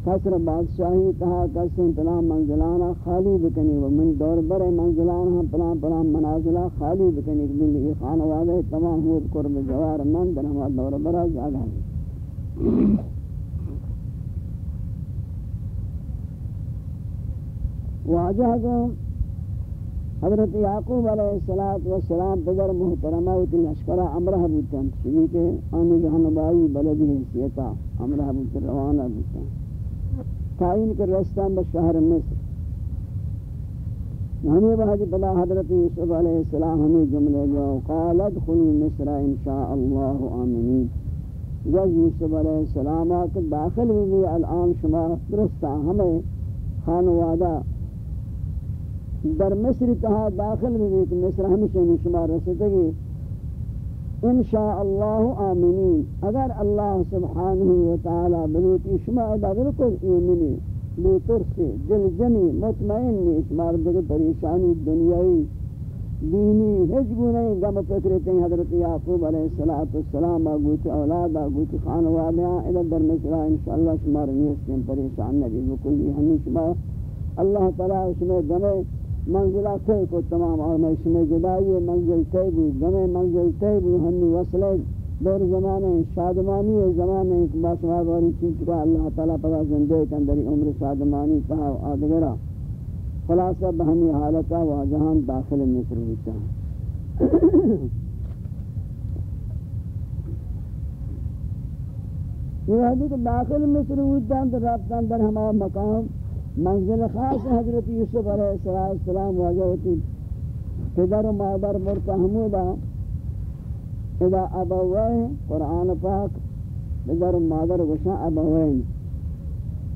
قصر بادشاہی تہا قسم پلان منزلانا خالی بکنی و من دور بر منزلان ہم پلان پلان منازلہ خالی بکنی دل یہ خانوادہ تمام ہود قرب جوار من در ہم دور برا جاگا ہے۔ واجہ کو حضرت یعقوب علیہ السلام پدر محترمہ و تل اشکرہ امرہ بوتن چلی کہ آنی جہنبائی بلدی حیثیتا، امرہ بوتن روانہ بوتن تعین کر رستان بشہر مصر ہمیں بہت بلا حضرت یوسف علیہ السلام ہمیں جملے جو قالت خلی مصر انشاءاللہ آمنین۔ جب یوسف علیہ السلام آکر داخل ہوئی، الان شما درستا ہمیں خانوادہ در مصر تہا داخل ہوئی کہ مصر ہمیشہ شما ان شاء اللہ آمنین اگر الله سبحانه وتعالى تعالی شما ادا بالکل ایمنی بے ترسی دل جنی مطمئن اشمار دیگر پریشانی دنیای دینی ہج گنے غم فکر تے حضرت یعقوب علیہ الصلوۃ والسلام اگوت أولاد اگوت خانوادہ الہ در مصر ان شاء الله شمار نہیں پریشان نبی کو یہ ہمیں شما اللہ تعالی اس میں دمے منزلہ تے کو تمام اور میں اس جدائی منزل تے بھی گمے منزل تے بھی ہمیں وصلے، دور زمانے شادمانی زمانے ایک باشوار والی چیز کا اللہ تعالیٰ پدا زندے کے اندر عمر شادمانی کہا آدگرہ۔ خلاصہ بہمی حالتا و جہان داخل مصر ہوتا ہے یہ حدیث داخل مصر ہوتا ہے تو رابطہ اندر ہمارا مقام۔ منزل خاص حضرت یوسف علیہ السلام واجہ ہوتی پدر و مادر مرتحمودہ اذا ابوین قرآن پاک بدر مادر گوشا ابوین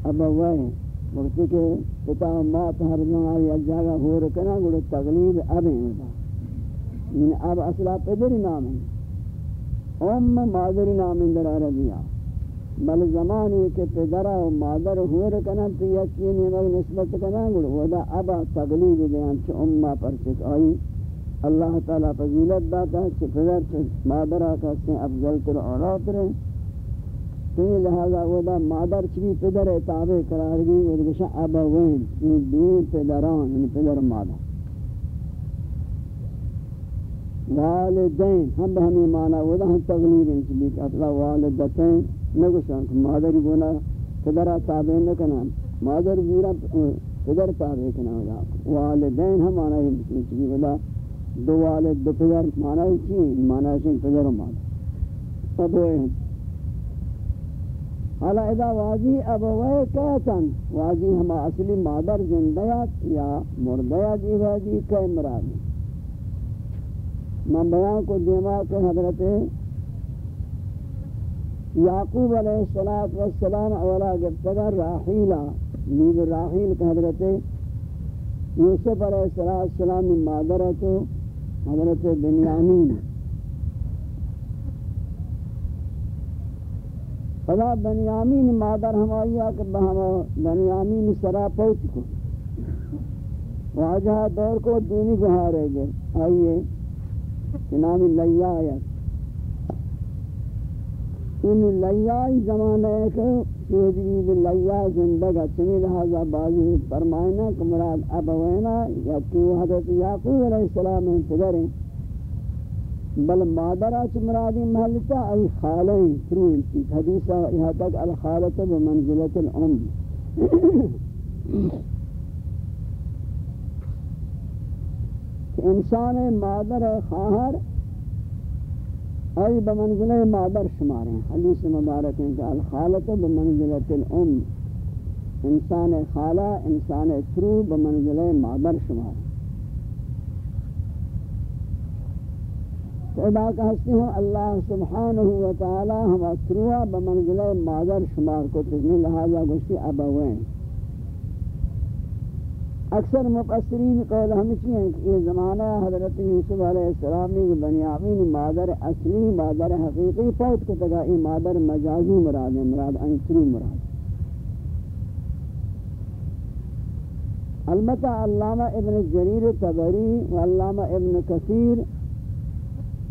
ابوین وقتی کہ پتا و مات ہر جگہ یا جگہ ہو رکنا گوڑا تغلیب ابیں ہوتا یعنی اب اصلا پدری نام ہے۔ ام مادری نام اندر عربیہ بل زمانی کہ پدرہ و مادر ہو رکنا تو یقینی مگ نسبت کنا گوڑا ودا ابا تغلیب دیان چھ امہ پر چک آئی اللہ تعالیٰ فضیلت داتا ہے کہ پدر مادرہ کہتے ہیں افضل تر اولاد رہے تو یہ لہذا وہ دا مادر چلی پدر تابع قرار گئی وہ دکشا ابوین یعنی دین پدران یعنی پدر مادر. والدین ہم بہمی مانا وہ دا ہم تغلیب ان چلی کہ اطلاع والدتین نگوشان کہ مادری بونا پدرہ تابع نکنا مادر بورا، پدر تابع کنا والدین ہم مانا ہی چلی وہ دا دو والد، دو پدر مانا معنی چی؟ معنی چی؟ پدر و مادر. ابوئے ہیں حالا اذا واضی ابوئے کہتن واضی ہما اصلی مادر زندیات یا مردیات یہ جی واضی کئی مرادی میں بیان کو دیما کہ حضرت یعقوب علیہ السلام اولا گفتگر راحیلہ نیب راحیل کہ حضرت یوسف علیہ السلام مادر ہے حضرت بنیامین۔ خدا بنیامین مادر ہماری کہ بہما بنیامین سرا پوچ کو۔ واجہ دور کو دینی گہارے گے آئیے کہ نام لیا آیت ان لیا زمانہ ہے کہ شہدید لیا زندگا چمی لہذا بازی فرمائنا کہ مراد ابوینا یا کہ حضرت یعقوب علیہ السلام انتظریں بل مادرہ چھ مرادی محلتا ای خالین فرین کی حدیثہ یہاں تک الخالت بمنزلت الام انسان مادر خواہر ای بمنزلہ مادر شمار ہیں۔ حدیث مبارک ہیں کہ الخالت بمنزلت الام۔ انسان خالہ، انسان ترو بمنزلہ مادر شمار ہیں۔ تو ادا کہتے ہیں اللہ سبحانہ وتعالی ہم اتروا بمنزلہ مادر شمار کو تجنی لہذا گوشتی ابوین اکثر مقصرین قول ہمشی ہیں کہ یہ زمانہ حضرت یوسف علیہ السلام نے بنیامین مادر اصلی مادر حقیقی پوت کو تگا یہ مادر مجازی مراد ہے، مراد انسری مراد البتہ علامہ ابن جریر تبری و علامہ ابن کثیر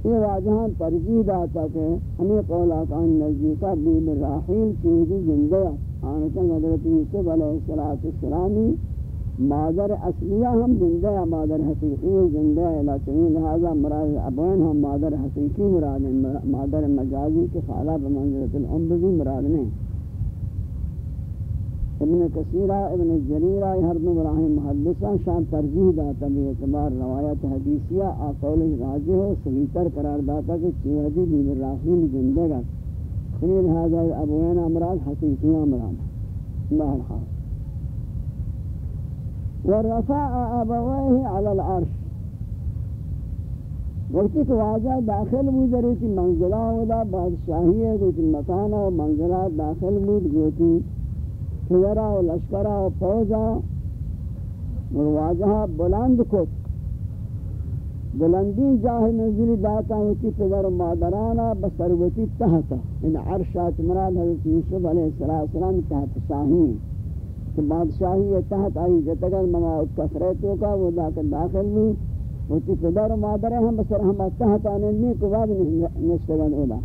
یہ واجہان ترجیح داتا کہ ہمیں قول آقان نزدیکہ بیم راحیل چیزی زندہ آنکہ حضرت یوسف علیہ السلامی مادر اصلیہ ہم زندہ ہے مادر حقیقی زندہ ہے لیکن لہذا مراد ابوین ہم مادر حقیقی مراد ہیں، مادر مجازی کے خالہ بمنزلت الام بھی مراد نہیں۔ ابن کثیرہ، ابن جریرہ ہر دو براہم محدثہ شان ترجیح داتا بھی اعتبار روایت حدیثیہ آقول راجع ہو سلیتر قرار داتا کہ چیوہدی بیم راحیل زندہ گا لہذا ابوین امراض حقیقی امراض اللہ الحال ورفع ابويه على العرش. وقتی کہ واجہ داخل بود رہتی منزلہ ہودا بادشاہی ہے گوتی مکانہ و منزلہ داخل بود، گوتی خیرہ و لشکرہ و پوزہ اور واجہ بلند کت. بلندین جاہ نزلی داتا ہوتی پدر و مادرانا بسروتی تحتا ان عرشات مراد حضرت یوسف علیہ السلام تحت شاہین کہ بادشاہی تحت آئی جتگر مما کفریتوں کا وہ داخل بود وتی پدر و مادر ہم بسر ہم تحت آنے نہیں کو بعد نشتگن اولا۔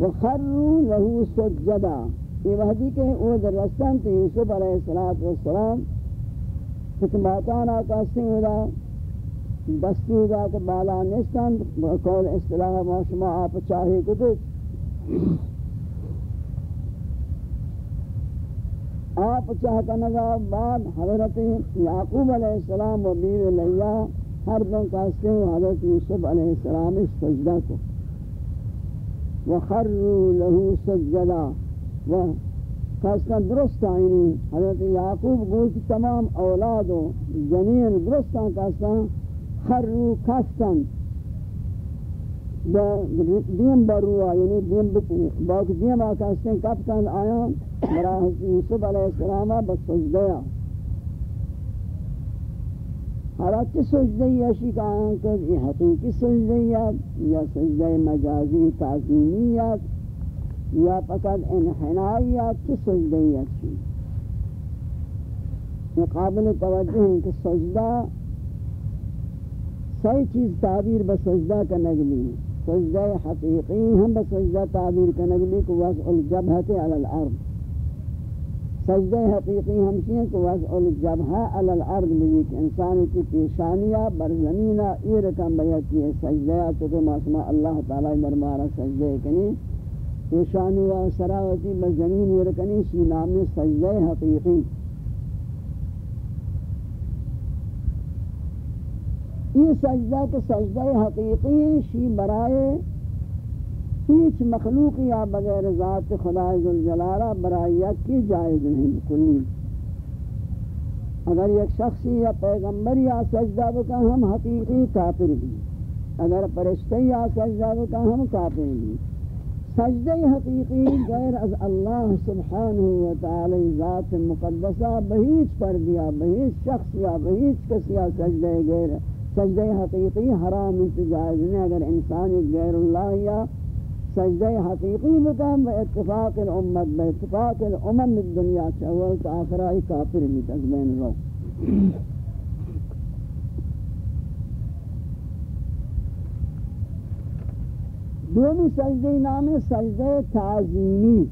وخروا له سجدا یہ وحدی کہ او در رستان تو یوسف علیہ السلام ختماتان آقا سنگ اولا دستی اولا کہ بالا نشتان قول اصطلاح ما شما آپ چاہے کتو آپ چاہتا نگا بعد حضرت یعقوب علیہ السلام و بیو لیا ہر دن کہتے ہیں، حضرت یوسف علیہ السلام سجدہ کو۔ وخروا له سجدا و کہتا درست آئینی۔ حضرت یعقوب گوش تمام اولاد و جنین درست آئین کہتا خروا کفتن دیم بروا یعنی دیم بکو. باقی دیم آکا سن کفتن آیان، برای یوسف علیہ السلام بس سجدیا حالات سجدی اشی کا آیان کر یہ حقیقی سجدیت یا سجدی مجازی تعظیمیت یا فقط انحنائیت کی سجدیت شی یہ قابل توجہ ہے کہ سجدہ صحیح چیز تعبیر بسجدہ کا نگلی ہے سجدہ حقیقی ہم بسجدہ تعبیر کا نگلی کو وضع الجبہت علی الارض۔ سجدہ حقیقی ہمشی ہیں کہ وضع الجبہ علی الارض بھی کہ انسان کی پیشانیہ بر زمینہ یہ رکم بیتی ہے۔ سجدہ تو کہ معصومہ اللہ تعالی دربارہ سجدہ کنی۔ پیشانیہ سراوتی بر زمین یہ رکنی سی نام سجدہ حقیقی۔ یہ سجدہ کہ سجدہ حقیقی شی برائے ہیچ مخلوق یا بغیر ذات خدا ذوالجلالہ برائے کی جائز نہیں، کلی۔ اگر ایک شخصی یا پیغمبر یا سجدہ بکا ہم حقیقی کافر بھی اگر پرشتے یا سجدہ بکا ہم کافر بھی سجدہ حقیقی غیر از اللہ سبحانہ وتعالی ذات مقدسہ، بہیچ پر دیا بہیچ شخص یا بہیچ کسی یا سجدہ غیر۔ سجدہ حقیقی حرام انتجائز نہیں اگر انسان غیر اللہ یا سجدہ حقیقی بکن و اتفاق الامت با اتفاق الامم الدنیا چاول تا آخرائی کافر بھی تزمین رو. دومی سجدہ نام سجدہ تعظیمی.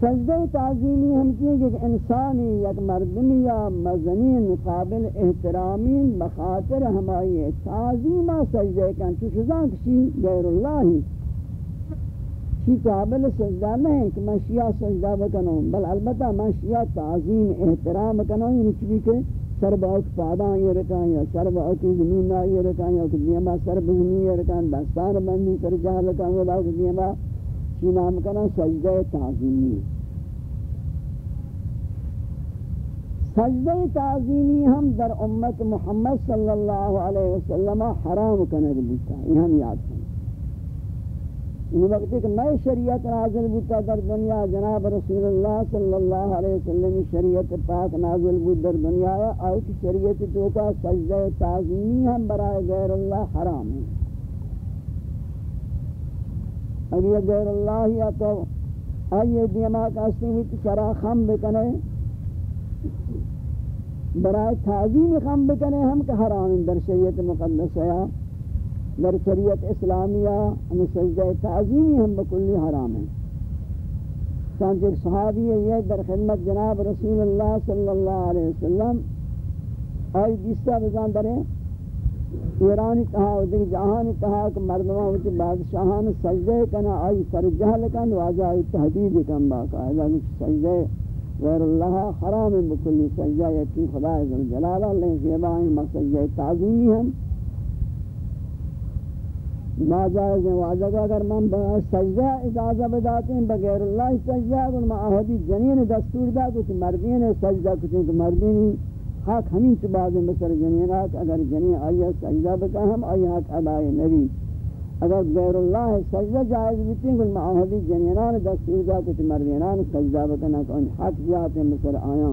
سجدہ تعظیمی ہم کیے کہ ایک انسانی یک مردمی یا مزنین قابل احترامین بخاطر ہمائی تعظیمہ سجدہ کن چو شزان کسی غیر اللہ چی قابل سجدہ نہیں کہ میں شیعہ سجدہ بکنوں، بل البتہ میں شیعہ تعظیم احترام بکنوں یعنی چوی کہ سر باوک پاداں یہ رکھاں یا سر باوک زمین یہ رکھاں یا کہ دیما سر بزمین یہ رکھاں، دستان بندی کر جہاں رکھاں یا دیما چی نام کنا سجدہ تعظیمی سجدہ تعظیمی ہم در امت محمد صلی اللہ علیہ وسلم حرام کنگ بوتا یہ ہم یاد کریں یہ وقت کہ نئے شریعت نازل بوتا در دنیا، جناب رسول اللہ صلی اللہ علیہ وسلم شریعت پاک نازل بود در دنیا۔ اور کی شریعت تو کا سجدہ تعظیمی ہم برائے غیر اللہ حرام ہے اگر غیر اللہ یا تو آئیے دیماغ دیما کا سنگی چرا خم بکنے۔ برائے تعظیم خم بکنے ہم کہ حرام در شریعت مقدس ہے در شریعت اسلامیہ ہمیں سجدہ تعظیمی ہم بکلی حرام ہیں چانچہ ایک صحابی ہے، یہ در خدمت جناب رسول اللہ صلی اللہ علیہ وسلم، آئی دیستہ بزان دریں ایرانی کہا و دیکھ جہانی کہا کہ مردمان ہوتی بادشاہان سجدے کنا، آئی سر جہل کن، واجہ آئی تحدید کن باقاعدہ سجدے۔ غیر اللہ حرام بکلی سجدہ یکی خدا عزالجلالہ لیکن زیبائیں مسجدہ تعظیمی ہم ناجائز ہیں۔ واجہ اگر من سجدہ اجازہ بداتے ہیں، بغیر اللہ سجدہ، اگر من آہدی جنین دستور دا کچھ مردین سجدہ کچھ مردین حق ہمیں چھ چبازیں بسر جنین حق اگر جنین آئیہ سجدہ بکا، ہم آئیہ حق ادائے نبی۔ اگر غیر اللہ سجدہ جائز بیتیں گل معاہدی جنینان دستور دا کچھ مردینان سجدہ بکنا کہ ان حق جاتے مصر آیاں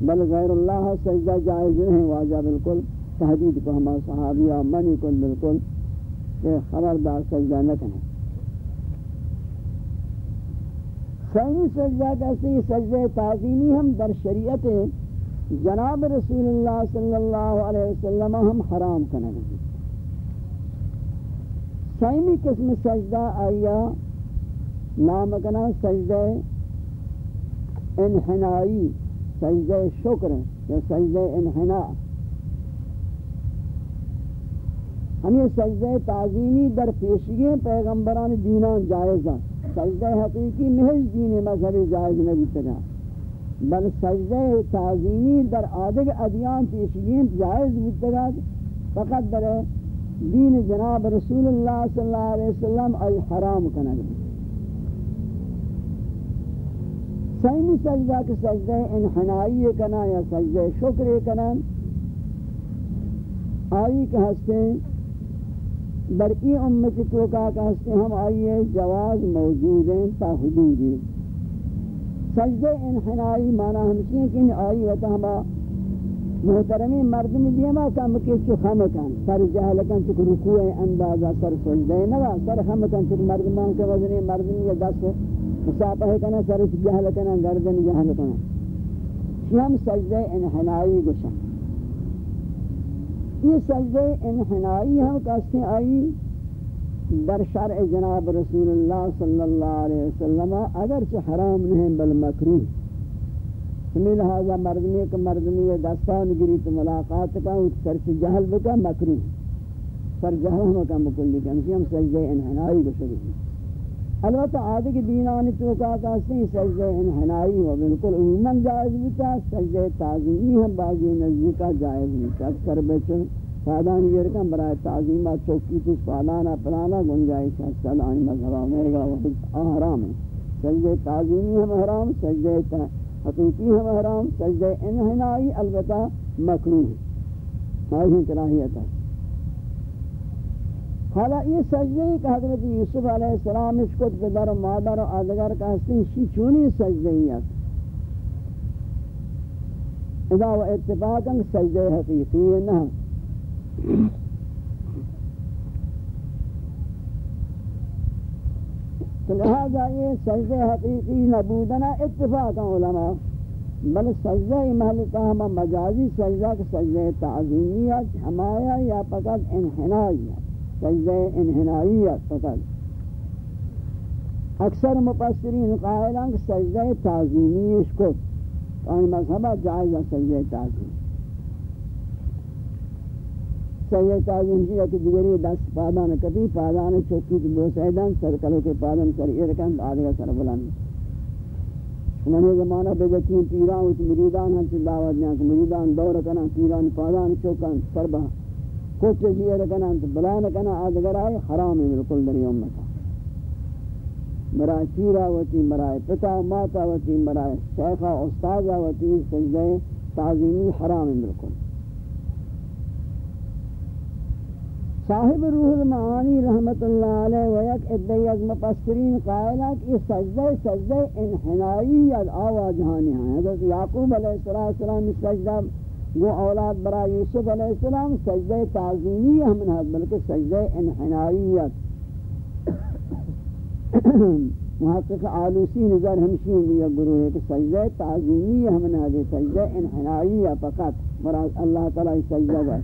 بل غیر اللہ سجدہ جائز نہیں واجہ بالکل، تحدید کو ہما صحابیہ، منی کن بالکل، کہ خبردار سجدہ نہ کریں۔ سینی سجدہ کہتے ہیں سجدہ تعظیمی ہم در شریعت جناب رسول اللہ صلی اللہ علیہ وسلم ہم حرام کرنے لگے سائمی قسم سجدہ آیا، نام کنا سجدہ انحنائی، سجدہ شکر، یا سجدہ انحنا ہم یہ سجدہ تعظیمی در پیشگی پیغمبران دینان جائزہ سجدہ حقیقی محض دین مذہبی جائز نبی ترہ بل سجدہ تعظیمی در آدھگ ادیان پیشگی جائز بھی فقط در دین جناب رسول اللہ صلی اللہ علیہ وسلم ای حرام کنگ۔ سیمی سجدہ کے سجدہ انحنائی کنا یا سجدہ شکر کنا۔ آئی کہ ہستے در ای امت توکا کہ ہستے ہم آئیے جواز موجود ہیں تا حدودی سجدہ انحنائی معنی ہمشی ہیں کہ آئی وطا ہما محترمی مردمی دیما کم کے چو خم سر جہل کن، چو رکوع اندازہ، سر سجدہ نگا سر خم کن، چو مردمان کے وزنی مردمی یا دست مساپہ کنا سر جہل کنا گردن جہل کنا یہ ہم سجدہ انحنائی گشن یہ سجدہ انحنائی ہم کہتے ہیں آئی در شرع جناب رسول اللہ صلی اللہ علیہ وسلم، اگرچہ حرام نہیں، بل مکروح سمی لہذا مردمی کا مردمی دستان گری تو ملاقات کا سرچ جہل بکا مکروح سر جہل ہم کا مکلی کا ہم سجدہ انحنائی کو شروع کی البتہ آدھے کی دینانی تو کہا کہتے ہیں، سجدہ انحنائی ہو، بالکل عموماً جائز بتا سجدہ تعظیمی ہم بازی نزدیکا جائز بتا اکثر بچن فادان یہ رکھا برای تعظیمہ چوکی کچھ فادانا پلانا گنجائش ہے سلانی مذہبہ میں گا وہ حرام ہے سجدہ تعظیمی ہم حرام، سجدہ حقیقی ہم حرام، سجدہ انہنائی البتہ مکروح ہے ہی کراہیت ہے. حالا یہ سجدہ کہ حضرت یوسف علیہ السلام اس کو پدر و مادر و آدگر کا حسن شی چونی سجدہیت اذا و اتفاقا سجدہ حقیقی نہ لہذا یہ سجدہ حقیقی نبودنا اتفاق علماء، بل سجدہ محلتا ہما مجازی سجدہ کہ سجدہ تعظیمیت حمایہ یا فقط انحنائیت سجدہ انحنائیت فقط. اکثر مپسرین قائلان کہ سجدہ تعظیمیش کو تو ان مذہبہ جائزہ سجدہ تعظیم. سید تعظیم کی کہ دیگری دست پادان کبھی پادان چوکی کی بو سیدان سر کلو کے پادان سر ارکن آدھگا سر بلان انہوں زمانہ بے جتین پیران اس مریدان ہم سے دعوت دیاں کہ مریدان دور کنا پیران پادان چوکان سر بہا کچھ جی ارکنا بلان کنا آدھگر آئے حرام ہے بالکل دری امتا برائے پیرا وتی برائے پتا، ماتا وتی برائے شیخہ استاذہ وتی سجدہ تعظیمی حرام ہے بالکل۔ صاحب روح المعانی رحمت اللہ علیہ و یک ادعی از مپسرین قائلہ کہ یہ سجدہ سجدہ انحنائی از آواز جہانی ہیں حضرت یعقوب علیہ السلام سجدہ وہ اولاد برا یوسف علیہ السلام سجدہ تعظیمی ہم نے بلکہ سجدہ انحنائیت محقق آلوسی نظر ہمشین بھی یہ گروہ ہے کہ سجدہ تعظیمی ہم نے سجدہ انحنائیت فقط. مراد اللہ تعالی سجدہ ہے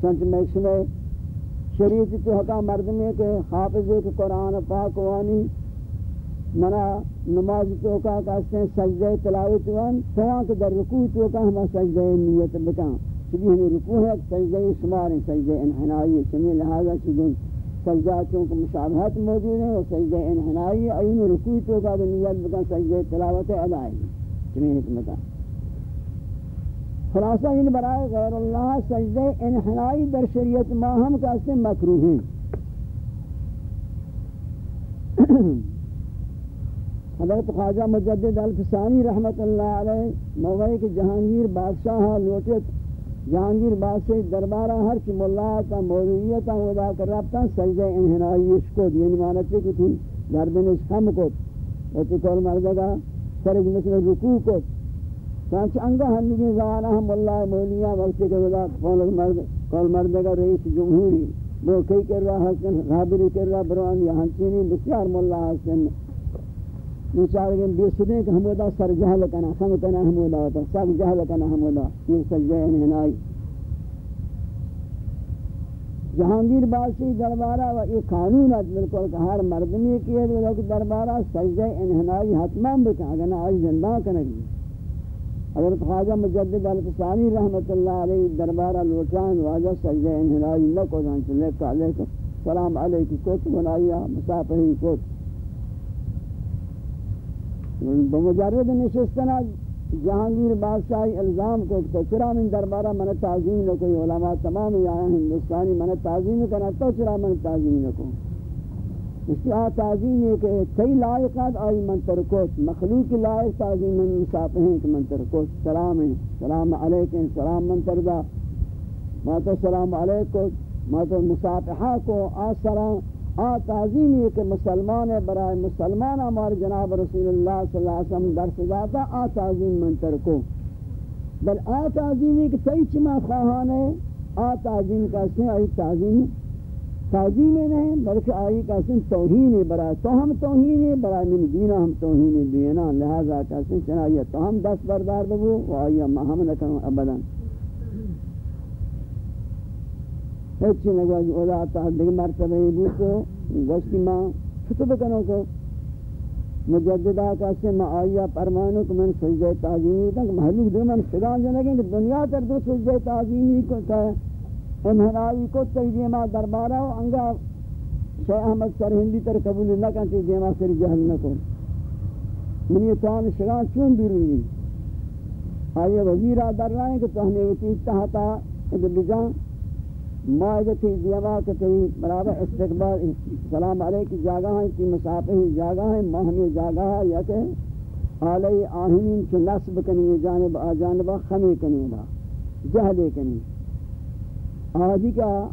چونچہ میں سنے شریعت تو حقا مردمی کے حافظ کے قرآن پاک وانی منا نماز تو کا کہتے ہیں سجدہ تلاوت وان سواں کے در رکوع تو کا ہم سجدہ نیت بکاں چلی ہمیں رکوع ہے سجدہ شمار سجدہ انحنائی چمی لہذا چلی سجدہ چونکہ مشابہت موجود ہیں وہ سجدہ انحنائی این رکوع تو کا نیت بکاں سجدہ تلاوت ادائی چمی حکمتاں خلاصہ ان برائے غیر اللہ سجدہ انحنائی در شریعت ما ہم کہتے ہیں مکروح ہیں۔ حضرت خواجہ مجدد الفسانی رحمت اللہ علیہ موقعی کہ جہانگیر بادشاہ لوٹت جہانگیر بادشاہ دربارہ ہر کی ملاتا مولیتا ودا کر رابطہ سجدہ انہنائی اس کو دین مانتے کہ تھی، گردنش خم کت و تو کول مردگا سرج مثل رکوع کت چانچہ انگا ہم ہنگی زوانا ہم اللہ مولیہ وقتی کہ ودا کول مردگا رئیس جمہوری وہ کئی کر رہا حسن، غابری کر رہا بروان یا ہنچینی بسیار مولا حسن۔ بیچارے گن بے سدے کہ ہمودا سر جہل کنا سم کنا ہمودا ہوتا سب جہل کنا ہم ہمودا یہ سجدہ انہنائی جہانگیر بادشاہ دربارہ و یہ قانون ہے بالکل کہ ہر مردمی کیے کہ دربارہ سجدہ انہنائی حتما بکا اگر نہ آج زندہ کنگی حضرت خواجہ مجدد الفسانی رحمت اللہ علیہ دربارہ لوٹان واجہ سجدہ انہنائی لکو جان چلے کہ علیکم سلام علیکم کت بنائیہ مسافہی کت بمجرد نشستنا جہانگیر بادشاہی الزام کو تو چرا من دربارہ من تعظیم نہ کوئی علماء تمام آیا ہندوستانی من تعظیم کرنا تو چرا من تعظیم نہ کو اس کی آ تعظیم یہ کہ کئی لائقات آئی من ترکوت مخلوق لائق تعظیم من مصاف ہیں کہ من ترکوت سلام ہیں، سلام علیکم، سلام من تردا ما تو سلام علیکم، ما تو مصافحہ کو آ سلام آ تعظیمی کہ مسلمان برائے مسلمان ہمارے جناب رسول اللہ صلی اللہ علیہ وسلم درس داتا آ تعظیم منتر کو بل آ تعظیمی کہ تی چما خواہان ہے آ تعظیم کا سن آئی تعظیم۔ تعظیم نہیں بلکہ آئی کا سن توہین ہے برائے تو ہم توہین ہے برائے من دینا ہم توہین دینا، لہذا کا سن چنائیہ تو ہم دست بردار دبو و آئی ہم نکنو ابدا۔ ہیچی نگوز اولا تا دیکھ مرتبہ یہ بھی کو، گوشتی ماں چھتو بکنو کو۔ مجددہ کا سے ماں آئیا پرمانو کہ من سجدہ تعظیمی تک محلوک دے من فلان جنگیں کہ دنیا تر دو سجدہ تعظیمی کو تا امہرائی کو تیجی دربارہ و انگا شیع احمد سر ہندی تر قبول نہ کنتی دیما سر جہل نہ کن من یہ توان شگان چون بیرونی آئیے وزیرہ در رہے ہیں کہ تو ہمیں وطیج تحتا ادھر بجان۔ مائدتی دیما کتی برابر استقبال، سلام علیکی جاگہ ہیں تی مسافہی جاگہ ہیں مہمی جاگہ ہے یا کہ آلی آہنین چو نصب کنی، جانب آجانبا خمی کنی دا جہلے کنی۔ آجی کا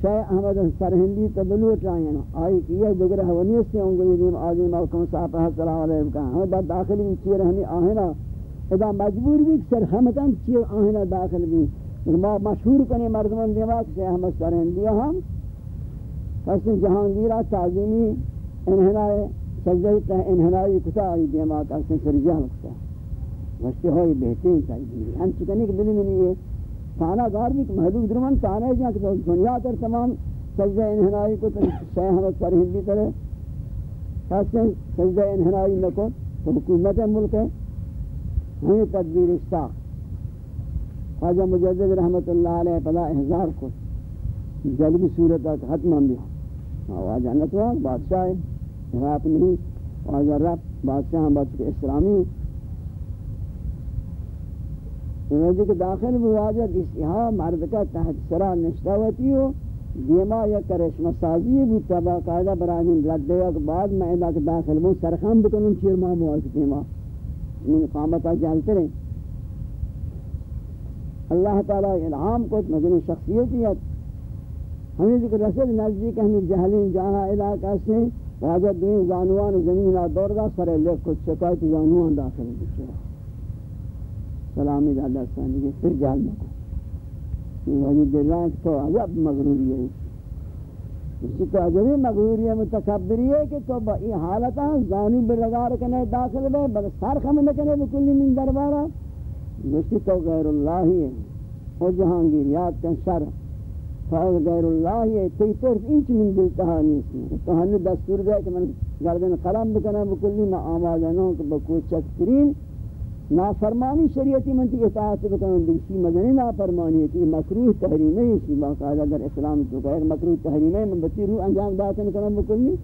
شیع احمد سرہندی تبلوٹ رائیں آئی کی یہ دگر حونیس سے ہوں گئی دیم آجی موکم صاحب سلام علیکم کہا ہمیں بعد داخل بھی چیر ہمیں آہنا ادا مجبور بھی سر ہمتاں چیر آہنا داخل بھی۔ ما مشہور کنی مردمان دیما کہ احمد سرہندیا ہم۔ پس جہانگیرہ تعظیمی انہنائی سجدہ تہ انہنائی کتا آئی دیما کہ سرجہ کتا۔ وشتی ہوئی بہترین تعظیمی۔ ہم چکنی کہ بلی منی یہ تانا گار بھی محدود درمان تانا ہے جہاں کہ دنیا تر تمام سجدہ انہنائی کو شیخ احمد سرہندی طرح پس سجدہ انہنائی نکو تو حکومت ملک ہے۔ ہمیں تدبیر اشتاق۔ خواجہ مجدد رحمت اللہ علیہ پدا احضار کو جلبی صورت کا ختم ہم بھی خواجہ نتوا بادشاہ ہے رات نہیں، خواجہ رب، بادشاہ ہم بادشاہ اسلامی انہوں کے داخل بھی واجہ دستیہا مرد کا تحت سرا نشتاوتی ہو دیما یا کرشم سازی بھی تبا قائدہ برامین رد دے وقت بعد میں ادا کے داخل بھی سرخم بکنن چیر ماہ مواسطے ماہ من قامتا جالتے رہیں اللہ تعالیٰ انعام کو مدنی شخصیتیت ہمیں ذکر رسل نزدیک ہمیں جہلین جہاں علاقہ سے واجہ دین زانوان زمین دور دا سرے لکھ کچھ شکایت زانوان داخل بچے سلامی دادا سانی کے پھر جال نکو یہ وجہ دل تو عجب مغروری ہے اسی تو عجبی مغروری ہے متکبری ہے کہ تو با حالتا زانی برگا رکنے داخل بے بل سر خم نکنے بکلی من دربارہ مشتی تو غیر اللہ ہی ہے وہ جہانگیر یاد کن سر فاظ غیر اللہ ہی ہے تی طرف انچ من دل تہانی اس تو ہمیں دستور دے کہ من گردن قلم بکنا بکلی ما آمازنوں کہ بکو چکترین نافرمانی شریعتی من تی اطاعت بکنن دیشی مدنی نافرمانی تی مکروح تحریمه ایشی. باقاعدہ اگر اسلام تو کہ مکروح تحریمه من بچی روح انجام باتن کنم بکنی؟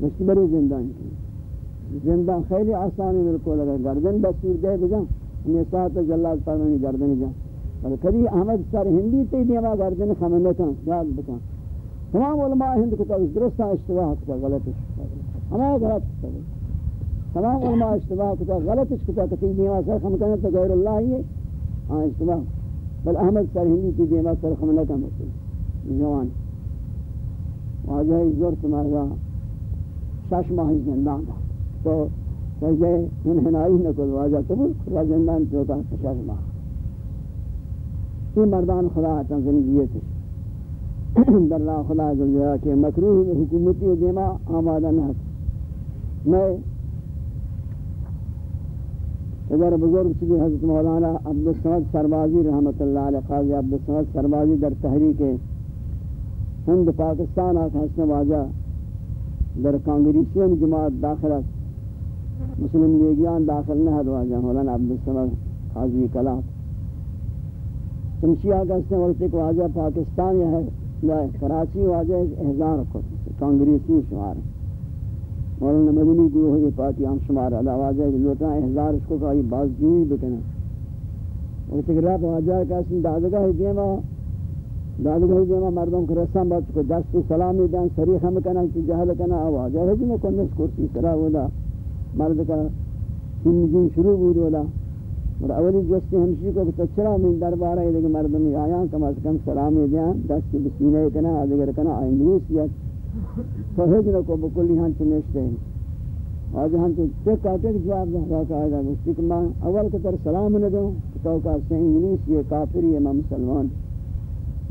بچی بری زندان کی زندان خیلی آسانی ملکو لگا گردن بسور دے بجا نیسات جلال فرمانی گردن جا. اور کبھی احمد سر ہندی تی دیما گردن خمنے کن یاد بکن. تمام علماء ہند کو درستان اشتواہ کتا غلط اشتواہ ہمارے غلط اشتواہ تمام علماء اشتباہ کو غلط اس کو کہ دیوا سر ہم کہنا تو غیر اللہ ہی ہے ہاں اشتباہ بل احمد سر ہندی کی دیوا سر ہم نہ کہنا جوان واجہ زور تمہارا شش ماہ زندان دا تو سجدے انحنائی نہ کو واجہ قبول خدا زندان جو کا شش ماہ۔ یہ مردان خدا تنزیلیت ہے در اللہ خدا جل کہ مکروہ حکومتی دیما آمادہ نہ میں ادھر بزرگ چکی حضرت مولانا عبدالسمد سربازی رحمت اللہ علیہ، قاضی عبدالسمد سربازی در تحریک ہند، پاکستان آتا حسن واجہ در کانگریسین جماعت داخلت مسلم لیگیان داخل نہ حد واجہ، مولانا عبدالسمد قاضی کلام. چمشیہ کا حسن وقت ایک واجہ پاکستان ہے کراچی واجہ احزار کو کانگریسی شمار ہے. مولانا مدنی کو ہوئی پارٹی ہم شمار علا واجہ لوٹا احزار اس کو کہا یہ باز جوئی بکنا اور تکرہ پہ واجہ کا اسم دادگاہ دیما دادگاہ دیما مردم کو رسام بات کو دست سلامی دیں سریح ہم کنا کی جہل کنا واجہ ہے جی جو جنہوں کنس کرسی سرا ہودا مرد کا سن ہنجین شروع بود ہودا اور اولی جستی ہمشی کو بتچرا من دربارہ ہے لیکن مردمی آیا کم از کم سلامی دیا دستی بسینے کنا آدھگر کنا انگلیس یا تو کو بکلی ہاں چنشتے ہیں آج ہم تو چک کاٹے کہ جواب دیں را قائدہ گستی کہ میں اول کتر سلام نہ دوں تو کہا سے انگلیس یہ کافری ہے میں مسلمان.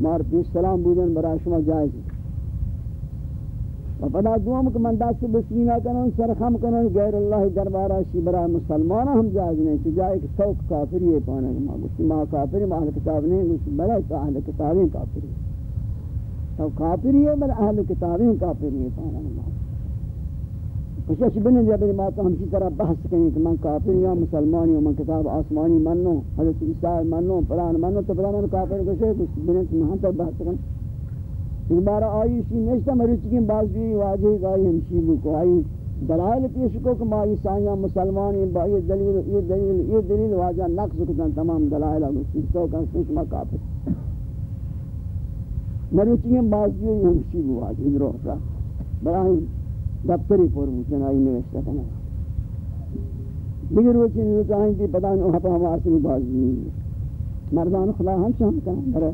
مار پیش سلام بودن برا شما جائز. و پدا دوم کہ من دست بسینہ کنن، سرخم کنن، غیر اللہ دربارہ شی برای مسلمان ہم جائز نہیں کہ جائے کہ سوک کافری ہے پانا ما گوشتی ما کافری، ما اہل کتاب نہیں گوشتی بلا تو اہل کتابیں کافری. تو کافری ہے بلا اہل کتابیں کافری ہے پانا ما کچھ اچھی بنن جب ما تو ہمشی طرح بحث کریں کہ من کافری ہوں مسلمانی ہوں من کتاب آسمانی منو حضرت عیسیٰ منو پران منو تو پران منو کافر کچھ ہے کچھ بنن کہ مہاں تر بحث کریں۔ اس بارا آئی سی نشتا مریچ کی بازوی واجہ گائی ہمشی بکو آئی دلائل پیش کو کہ مائی سائیاں مسلمان ہیں با یہ دلیل یہ دلیل یہ دلیل واجہ نقص کتن تمام دلائل اگر تو کا سوچ ما کافر۔ مریچ کی بازوی ہمشی بکو واجہ ادرو را براہی دفتری پر مجھن آئی نوشتا کنا دیگر وہ چیز چاہیں تھی پتہ نہیں ہم ہم آسنی بازوی مردان خدا ہم شام کنا برے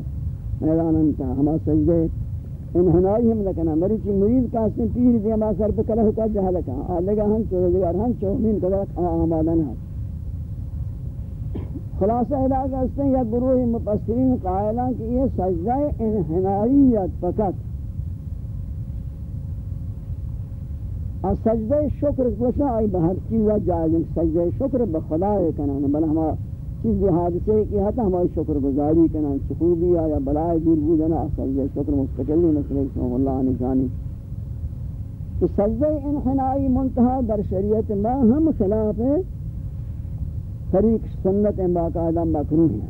میدان انتا ہما سجدے انہنائی ہم لکنا مری چی مرید کاسن پیر دی ما سر پہ کلہ کا جہل آلگا ہن چو دیگر ہن چو من کدا آمادن ہے خلاصہ ادا کرتے ہیں یا گروہ مفسرین قائلان کہ یہ سجدہ انہنائیت فقط. اور سجدہ شکر کوشا آئی بہر چیزا جائز سجدہ شکر بخدا ہے کنانا بل ہمارا چیز حادثے کی ہتا ہماری شکر گزاری کرنا سخوبی آیا بلائے دور بودنا سجدہ شکر مستقلی مسئلہ اسم اللہ عنی جانی تو سجدہ انحنائی منتہا در شریعت ما ہم خلاف ہے طریق سنت باقاعدہ مکروح ہے۔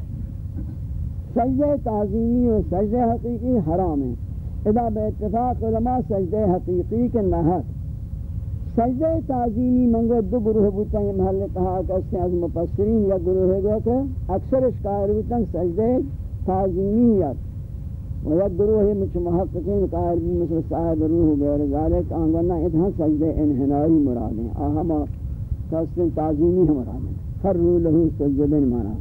سجدہ تعظیمی و سجدہ حقیقی حرام ہے۔ اذا بے اتفاق علماء سجدہ حقیقی کے نحق سجدہ تعظیمی منگو دو گروہ بوتا یہ محل کہا کہ اس نے از مفسرین یا گروہ گو کہ اکثر اشکار بوتا سجدہ تعظیمیت و یا گروہ مچ محققین قائر بھی مثل صاحب روح غیر ذالک۔ آنگونا ادھا سجدہ انحنائی مراد ہیں۔ آہما کسن تعظیمی ہم مراد خروا له سجدن مانا.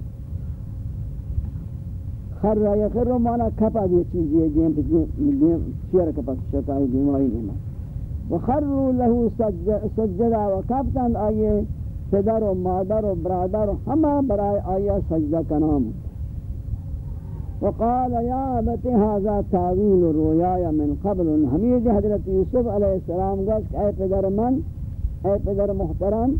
خر یا خر مانا کپا دی چیز یہ جیم جیم چیر کپا شکای دیمائی نیما و خروا له سجدا و کپتن آئیے پدر و مادر و برادر و همه برای آیا سجده کنام. قال یا ابت هذا تاویل رویای من قبل. حمید حضرت یوسف علیہ السلام گفت کہ اے پدر من اے پدر محترم